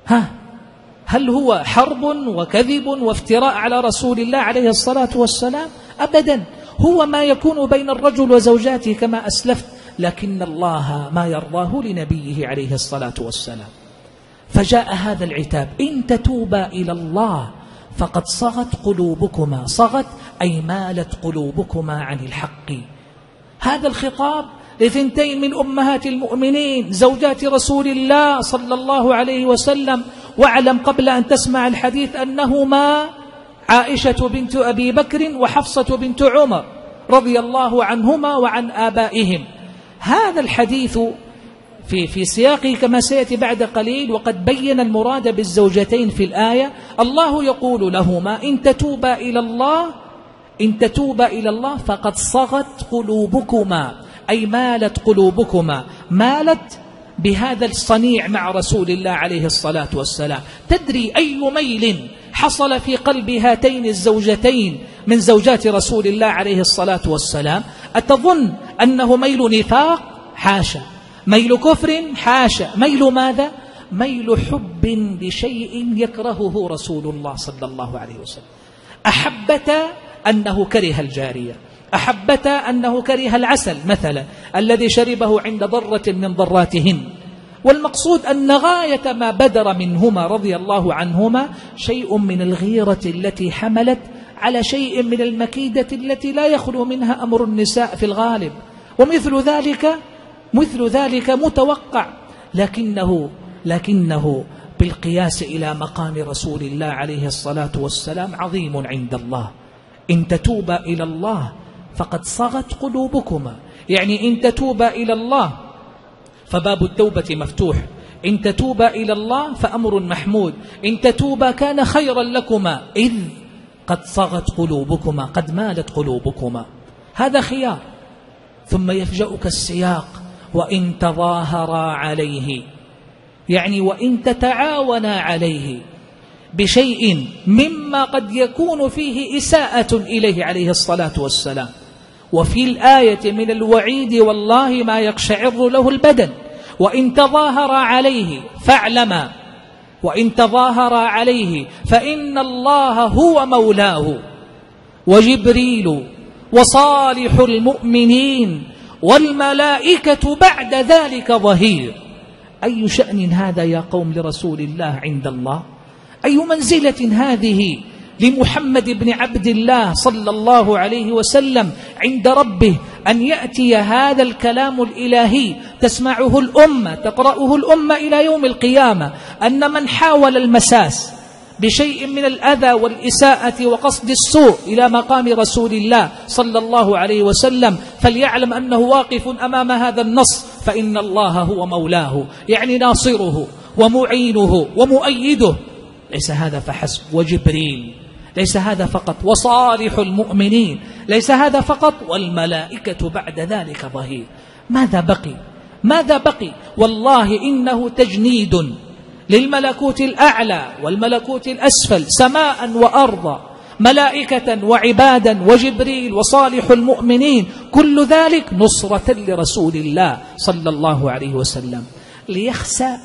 ها؟ هل هو حرب وكذب وافتراء على رسول الله عليه الصلاة والسلام؟ أبدا. هو ما يكون بين الرجل وزوجاته كما أسلفت لكن الله ما يرضاه لنبيه عليه الصلاة والسلام. فجاء هذا العتاب. إن تتوبا إلى الله فقد صغت قلوبكما. صغت أي مالت قلوبكما عن الحق. هذا الخطاب لثنتين من أمهات المؤمنين زوجات رسول الله صلى الله عليه وسلم. واعلم قبل أن تسمع الحديث أنهما عائشة بنت أبي بكر وحفصة بنت عمر رضي الله عنهما وعن آبائهم. هذا الحديث في في سياقه كما سيأتي بعد قليل وقد بين المراد بالزوجتين في الآية. الله يقول لهما إن تتوبا إلى الله إن تتوبا إلى الله فقد صغت قلوبكما. أي مالت قلوبكما مالت بهذا الصنيع مع رسول الله عليه الصلاة والسلام. تدري أي ميل حصل في قلب هاتين الزوجتين من زوجات رسول الله عليه الصلاة والسلام؟ أتظن أنه ميل نفاق؟ حاشا. ميل كفر؟ حاشا. ميل ماذا؟ ميل حب لشيء يكرهه رسول الله صلى الله عليه وسلم. أحبتا أنه كره الجارية. أحبتا أنه كره العسل مثلا الذي شربه عند ضرة من ضراتهن. والمقصود أن غاية ما بدر منهما رضي الله عنهما شيء من الغيرة التي حملت على شيء من المكيدة التي لا يخلو منها أمر النساء في الغالب. ومثل ذلك مثل ذلك متوقع لكنه لكنه بالقياس إلى مقام رسول الله عليه الصلاة والسلام عظيم عند الله. إن تتوبا إلى الله فقد صغت قلوبكما. يعني إن تتوبا إلى الله فباب التوبة مفتوح. إن تتوبا إلى الله فأمر محمود. إن تتوبا كان خيرا لكما. إذ قد صغت قلوبكما قد مالت قلوبكما. هذا خيار. ثم يفجأك السياق. وإن تظاهرا عليه. يعني وإن تتعاونا عليه. بشيء مما قد يكون فيه إساءة إليه عليه الصلاة والسلام. وفي الآية من الوعيد والله ما يقشعر له البدن. وإن تظاهر عليه فاعلما وإن تظاهر عليه فإن الله هو مولاه. وجبريل وصالح المؤمنين والملائكة بعد ذلك ظهير. أي شأن هذا يا قوم لرسول الله عند الله؟ أي منزلة هذه لمحمد بن عبد الله صلى الله عليه وسلم عند ربه أن يأتي هذا الكلام الإلهي؟ تسمعه الأمة تقرأه الأمة إلى يوم القيامة. أن من حاول المساس بشيء من الأذى والإساءة وقصد السوء إلى مقام رسول الله صلى الله عليه وسلم فليعلم أنه واقف أمام هذا النص فإن الله هو مولاه يعني ناصره ومعينه ومؤيده. ليس هذا فحسب. وجبريل ليس هذا فقط. وصالح المؤمنين ليس هذا فقط. والملائكة بعد ذلك ظهير. ماذا بقي؟ ماذا بقي؟ والله إنه تجنيد للملكوت الأعلى والملكوت الأسفل سماء وأرضا ملائكة وعبادا وجبريل وصالح المؤمنين. كل ذلك نصرة لرسول الله صلى الله عليه وسلم. ليخسى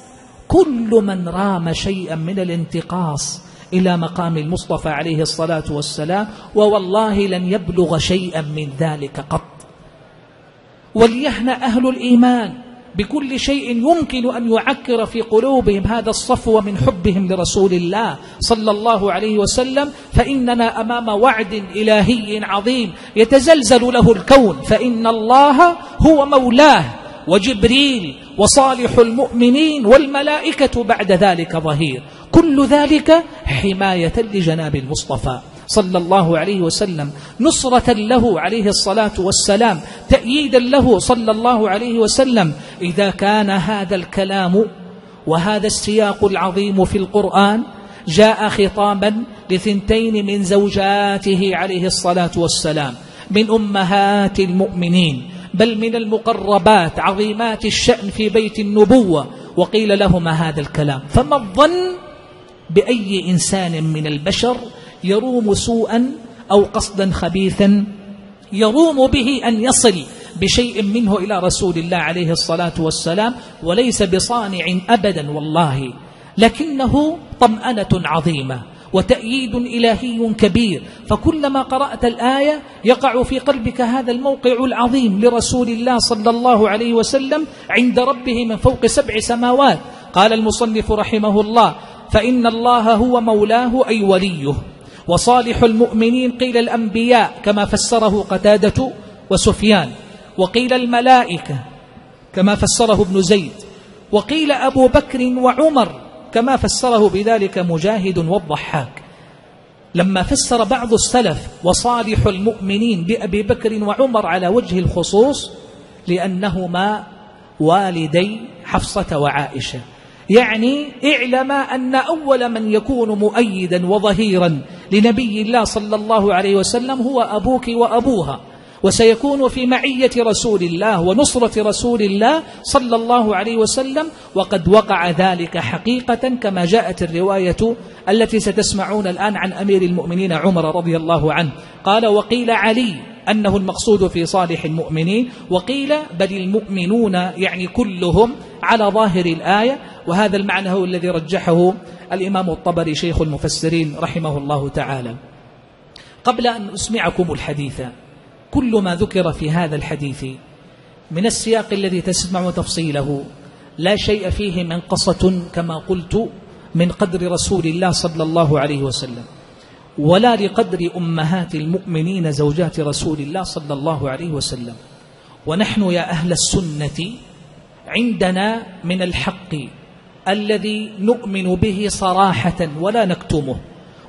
كل من رام شيئا من الانتقاص إلى مقام المصطفى عليه الصلاة والسلام ووالله لن يبلغ شيئا من ذلك قط. وليهنأ أهل الإيمان بكل شيء يمكن أن يعكر في قلوبهم هذا الصفو من حبهم لرسول الله صلى الله عليه وسلم فإننا أمام وعد إلهي عظيم يتزلزل له الكون فإن الله هو مولاه. وجبريل وصالح المؤمنين والملائكة بعد ذلك ظهير. كل ذلك حماية لجناب المصطفى صلى الله عليه وسلم نصرة له عليه الصلاة والسلام تأييدا له صلى الله عليه وسلم. إذا كان هذا الكلام وهذا السياق العظيم في القرآن جاء خطابا لثنتين من زوجاته عليه الصلاة والسلام من أمهات المؤمنين. بل من المقربات عظيمات الشأن في بيت النبوة. وقيل لهما هذا الكلام. فما الظن بأي إنسان من البشر يروم سوءا أو قصدا خبيثا؟ يروم به أن يصل بشيء منه إلى رسول الله عليه الصلاة والسلام وليس بصانع أبدا والله لكنه طمأنة عظيمة. وتأييد إلهي كبير. فكلما قرأت الآية يقع في قلبك هذا الموقع العظيم لرسول الله صلى الله عليه وسلم عند ربه من فوق سبع سماوات. قال المصنف رحمه الله فإن الله هو مولاه أي وليه. وصالح المؤمنين قيل الأنبياء كما فسره قتادة وسفيان. وقيل الملائكة كما فسره ابن زيد. وقيل أبو بكر وعمر كما فسره بذلك مجاهد والضحاك. لما فسر بعض السلف وصالح المؤمنين بأبي بكر وعمر على وجه الخصوص لأنهما والدي حفصة وعائشة. يعني اعلم أن أول من يكون مؤيدا وظهيرا لنبي الله صلى الله عليه وسلم هو أبوك وأبوها. وسيكون في معية رسول الله ونصرة رسول الله صلى الله عليه وسلم وقد وقع ذلك حقيقة كما جاءت الرواية التي ستسمعون الآن عن أمير المؤمنين عمر رضي الله عنه. قال وقيل علي أنه المقصود في صالح المؤمنين وقيل بل المؤمنون يعني كلهم على ظاهر الآية وهذا المعنى هو الذي رجحه الإمام الطبري شيخ المفسرين رحمه الله تعالى. قبل أن أسمعكم الحديث كل ما ذكر في هذا الحديث من السياق الذي تسمع تفصيله لا شيء فيه منقصة كما قلت من قدر رسول الله صلى الله عليه وسلم ولا لقدر أمهات المؤمنين زوجات رسول الله صلى الله عليه وسلم. ونحن يا أهل السنة عندنا من الحق الذي نؤمن به صراحة ولا نكتمه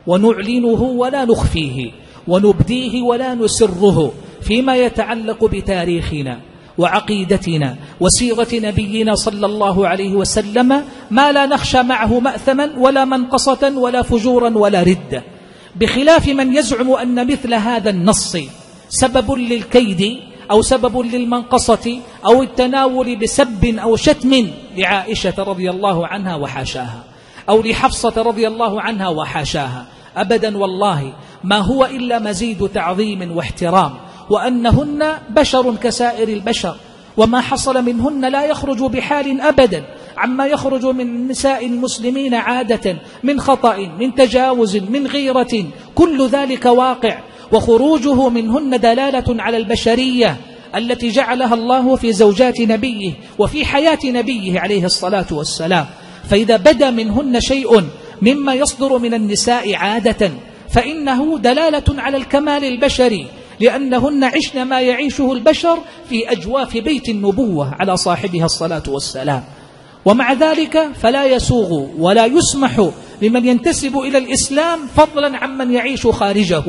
ونعلنه ولا نخفيه. ونبديه ولا نسره فيما يتعلق بتاريخنا وعقيدتنا وسيرة نبينا صلى الله عليه وسلم ما لا نخشى معه مأثما ولا منقصة ولا فجورا ولا ردة بخلاف من يزعم أن مثل هذا النص سبب للكيد أو سبب للمنقصة أو التناول بسب أو شتم لعائشة رضي الله عنها وحاشاها أو لحفصة رضي الله عنها وحاشاها. أبدا والله ما هو إلا مزيد تعظيم واحترام وأنهن بشر كسائر البشر وما حصل منهن لا يخرج بحال أبدا عما يخرج من نساء المسلمين عادة من خطأ من تجاوز من غيرة كل ذلك واقع وخروجه منهن دلالة على البشرية التي جعلها الله في زوجات نبيه وفي حياة نبيه عليه الصلاة والسلام. فإذا بدا منهن شيء مما يصدر من النساء عادة فإنه دلالة على الكمال البشري لأنهن عشن ما يعيشه البشر في أجواف بيت النبوة على صاحبها الصلاة والسلام. ومع ذلك فلا يسوغ ولا يسمح لمن ينتسب إلى الإسلام فضلا عمن يعيش خارجه.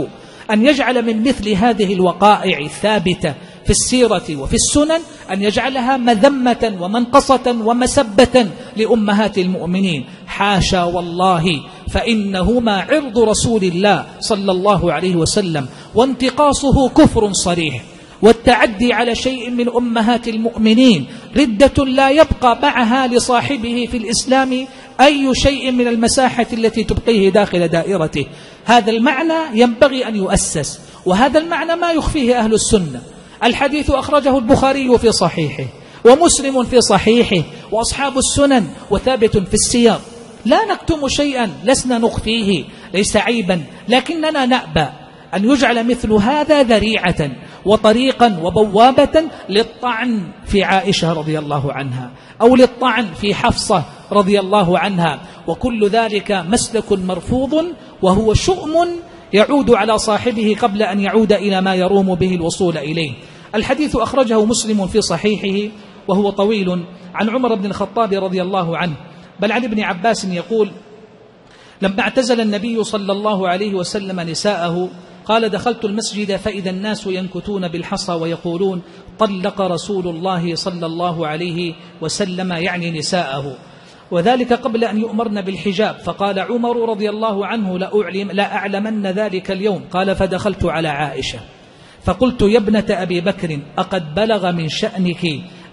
أن يجعل من مثل هذه الوقائع الثابتة في السيرة وفي السنن أن يجعلها مذمة ومنقصة ومسبة لأمهات المؤمنين. حاشا والله فإنهما عرض رسول الله صلى الله عليه وسلم وانتقاصه كفر صريح والتعدي على شيء من أمهات المؤمنين. ردة لا يبقى معها لصاحبه في الإسلام أي شيء من المساحة التي تبقيه داخل دائرته. هذا المعنى ينبغي أن يؤسس وهذا المعنى ما يخفيه أهل السنة. الحديث أخرجه البخاري في صحيحه ومسلم في صحيحه وأصحاب السنن وثابت في السياق. لا نكتم شيئا لسنا نخفيه ليس عيبا لكننا نأبى أن يجعل مثل هذا ذريعة وطريقا وبوابة للطعن في عائشة رضي الله عنها أو للطعن في حفصة رضي الله عنها. وكل ذلك مسلك مرفوض وهو شؤم يعود على صاحبه قبل أن يعود إلى ما يروم به الوصول إليه. الحديث أخرجه مسلم في صحيحه وهو طويل عن عمر بن الخطاب رضي الله عنه بل عن ابن عباس يقول لما اعتزل النبي صلى الله عليه وسلم نساءه قال دخلت المسجد فإذا الناس ينكتون بالحصى ويقولون طلق رسول الله صلى الله عليه وسلم يعني نساءه. وذلك قبل أن يؤمرن بالحجاب. فقال عمر رضي الله عنه لأعلم لا أعلمن ذلك اليوم. قال فدخلت على عائشة. فقلت يا ابنة أبي بكر أقد بلغ من شأنك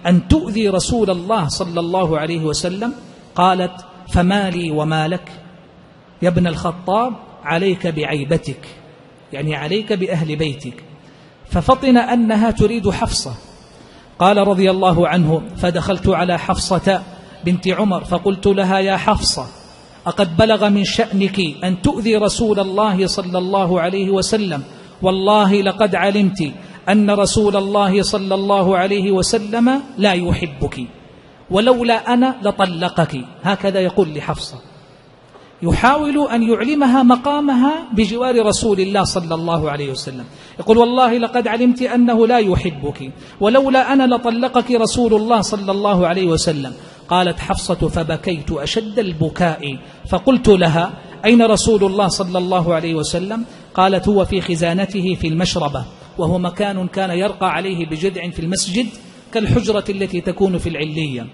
أن تؤذي رسول الله صلى الله عليه وسلم؟ قالت فما لي وما لك. يا ابن الخطاب عليك بعيبتك. يعني عليك بأهل بيتك. ففطن أنها تريد حفصة. قال رضي الله عنه فدخلت على حفصة بنت عمر فقلت لها يا حفصة أقد بلغ من شأنك أن تؤذي رسول الله صلى الله عليه وسلم. والله لقد علمت أن رسول الله صلى الله عليه وسلم لا يحبك ولولا أنا لطلقك. هكذا يقول لحفصة. يحاول أن يعلمها مقامها بجوار رسول الله صلى الله عليه وسلم. يقول والله لقد علمت أنه لا يحبك ولولا أنا لطلقك رسول الله صلى الله عليه وسلم. قالت حفصة فبكيت أشد البكاء. فقلت لها أين رسول الله صلى الله عليه وسلم؟ قالت هو في خزانته في المشربة وهو مكان كان يرقى عليه بجذع في المسجد كالحجرة التي تكون في العلية.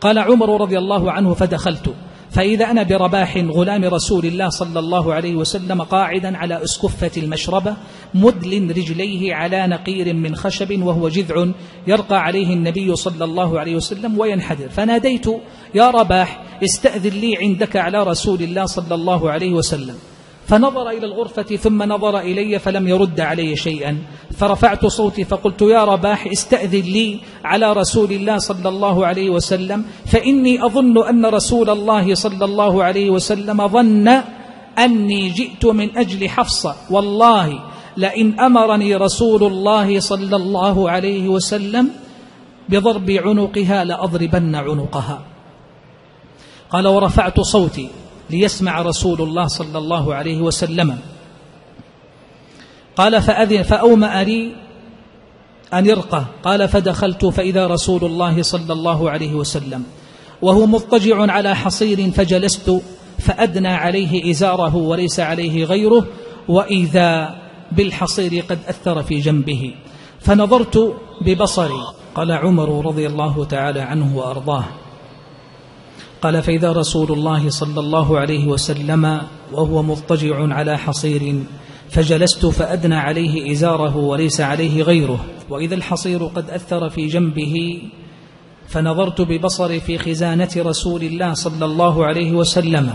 قال عمر رضي الله عنه فدخلت. فإذا أنا برباح غلام رسول الله صلى الله عليه وسلم قاعدا على أسكفة المشربة مدل رجليه على نقير من خشب وهو جذع يرقى عليه النبي صلى الله عليه وسلم وينحدر. فناديت يا رباح استأذن لي عندك على رسول الله صلى الله عليه وسلم. فنظر إلى الغرفة ثم نظر إلي فلم يرد علي شيئا. فرفعت صوتي فقلت يا رباح استأذن لي على رسول الله صلى الله عليه وسلم فإني أظن أن رسول الله صلى الله عليه وسلم ظن أني جئت من أجل حفصة. والله لئن أمرني رسول الله صلى الله عليه وسلم بضرب عنقها لأضربن عنقها. قال ورفعت صوتي. ليسمع رسول الله صلى الله عليه وسلم. قال فأذن فأومأ لي أن يرقى. قال فدخلت فإذا رسول الله صلى الله عليه وسلم. وهو مضطجع على حصير فجلست فأدنى عليه إزاره وليس عليه غيره وإذا بالحصير قد أثر في جنبه. فنظرت ببصري. قال عمر رضي الله تعالى عنه وأرضاه. قال فإذا رسول الله صلى الله عليه وسلم وهو مضطجع على حصير فجلست فأدنى عليه إزاره وليس عليه غيره. وإذا الحصير قد أثر في جنبه فنظرت ببصري في خزانة رسول الله صلى الله عليه وسلم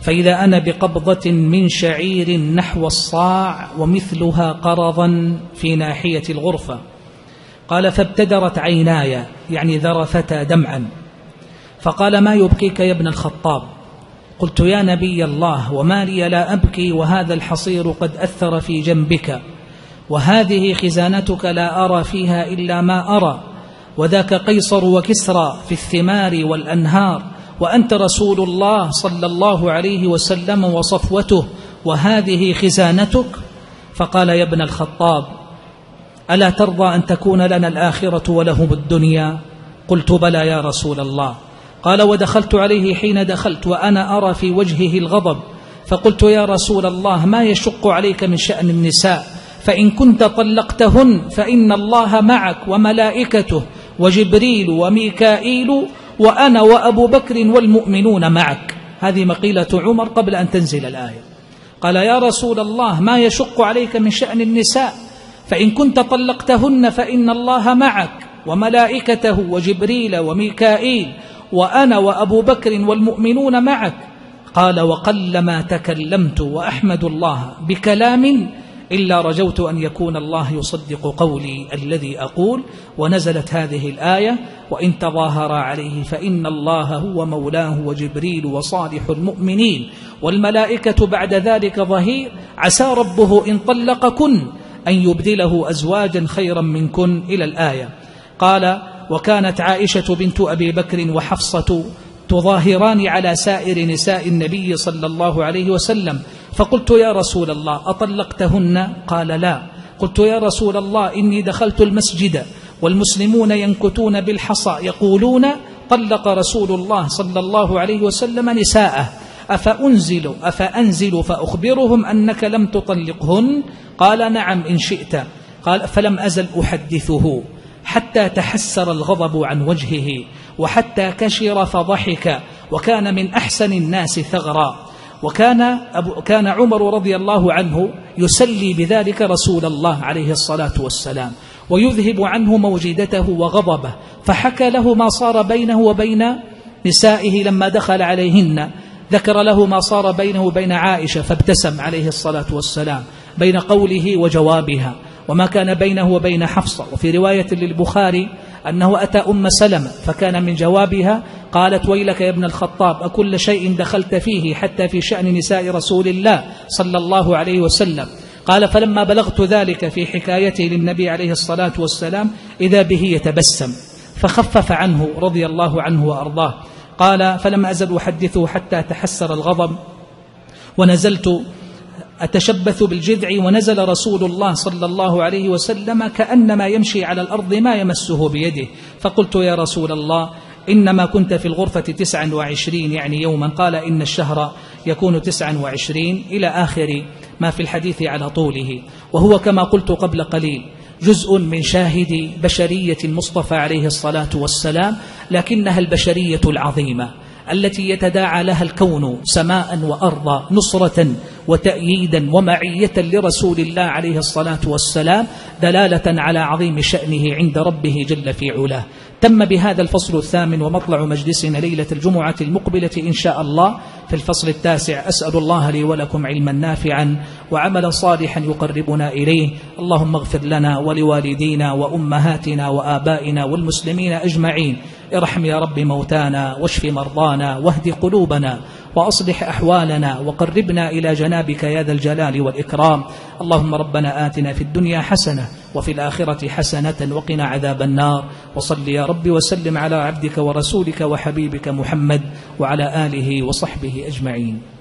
فإذا أنا بقبضة من شعير نحو الصاع ومثلها قرضا في ناحية الغرفة. قال فابتدرت عيناي يعني ذرفتا دمعا. فقال ما يبكيك يا ابن الخطاب؟ قلت يا نبي الله وما لي لا أبكي وهذا الحصير قد أثر في جنبك وهذه خزانتك لا أرى فيها إلا ما أرى وذاك قيصر وكسرى في الثمار والأنهار وأنت رسول الله صلى الله عليه وسلم وصفوته وهذه خزانتك؟ فقال يا ابن الخطاب ألا ترضى أن تكون لنا الآخرة ولهم الدنيا؟ قلت بلى يا رسول الله. قال ودخلت عليه حين دخلت وأنا أرى في وجهه الغضب فقلت يا رسول الله ما يشق عليك من شأن النساء؟ فإن كنت طلقتهن فإن الله معك وملائكته وجبريل وميكائيل وأنا وأبو بكر والمؤمنون معك. هذه مقيلة عمر قبل أن تنزل الآية. قال يا رسول الله ما يشق عليك من شأن النساء؟ فإن كنت طلقتهن فإن الله معك وملائكته وجبريل وميكائيل وأنا وأبو بكر والمؤمنون معك. قال وقلما تكلمت وأحمد الله بكلام إلا رجوت أن يكون الله يصدق قولي الذي أقول. ونزلت هذه الآية وإن تظاهر عليه فإن الله هو مولاه وجبريل وصالح المؤمنين. والملائكة بعد ذلك ظهير عسى ربه إن طلقكن أن يبدله أزواجا خيرا منكن إلى الآية. قال وكانت عائشة بنت أبي بكر وحفصة تظاهران على سائر نساء النبي صلى الله عليه وسلم فقلت يا رسول الله أطلقتهن؟ قال لا. قلت يا رسول الله إني دخلت المسجد والمسلمون ينكتون بالحصى يقولون طلق رسول الله صلى الله عليه وسلم نساءه أفأنزل أفأنزل فأخبرهم أنك لم تطلقهن؟ قال نعم إن شئت. قال فلم أزل أحدثه. حتى تحسر الغضب عن وجهه وحتى كشر فضحك وكان من أحسن الناس ثغرا. وكان أبو كان عمر رضي الله عنه يسلي بذلك رسول الله عليه الصلاة والسلام ويذهب عنه موجدته وغضبه فحكى له ما صار بينه وبين نسائه لما دخل عليهن ذكر له ما صار بينه وبين عائشة فابتسم عليه الصلاة والسلام بين قوله وجوابها. وما كان بينه وبين حفصة. وفي رواية للبخاري أنه أتى أم سلمة فكان من جوابها قالت ويلك يا ابن الخطاب أكل شيء دخلت فيه حتى في شأن نساء رسول الله صلى الله عليه وسلم. قال فلما بلغت ذلك في حكايته للنبي عليه الصلاة والسلام إذا به يتبسم. فخفف عنه رضي الله عنه وأرضاه. قال فلم أزل أحدثه حتى تحسر الغضب. ونزلت أتشبث بالجذع ونزل رسول الله صلى الله عليه وسلم كأنما يمشي على الأرض ما يمسه بيده. فقلت يا رسول الله إنما كنت في الغرفة تسعا وعشرين يعني يوما. قال إن الشهر يكون تسعا وعشرين إلى آخر ما في الحديث على طوله. وهو كما قلت قبل قليل جزء من شاهد بشرية المصطفى عليه الصلاة والسلام لكنها البشرية العظيمة. التي يتداعى لها الكون سماء وأرضا نصرة وتأييدا ومعية لرسول الله عليه الصلاة والسلام دلالة على عظيم شأنه عند ربه جل في علاه. تم بهذا الفصل الثامن ومطلع مجلسنا ليلة الجمعة المقبلة إن شاء الله. في الفصل التاسع أسأل الله لي ولكم علما نافعا وعملا صالحا يقربنا إليه. اللهم اغفر لنا ولوالدينا وأمهاتنا وآبائنا والمسلمين أجمعين. ارحم يا رب موتانا واشف مرضانا واهد قلوبنا وأصلح أحوالنا وقربنا إلى جنابك يا ذا الجلال والإكرام. اللهم ربنا آتنا في الدنيا حسنة وفي الآخرة حسنة وقنا عذاب النار. وصل يا رب وسلم على عبدك ورسولك وحبيبك محمد وعلى آله وصحبه أجمعين.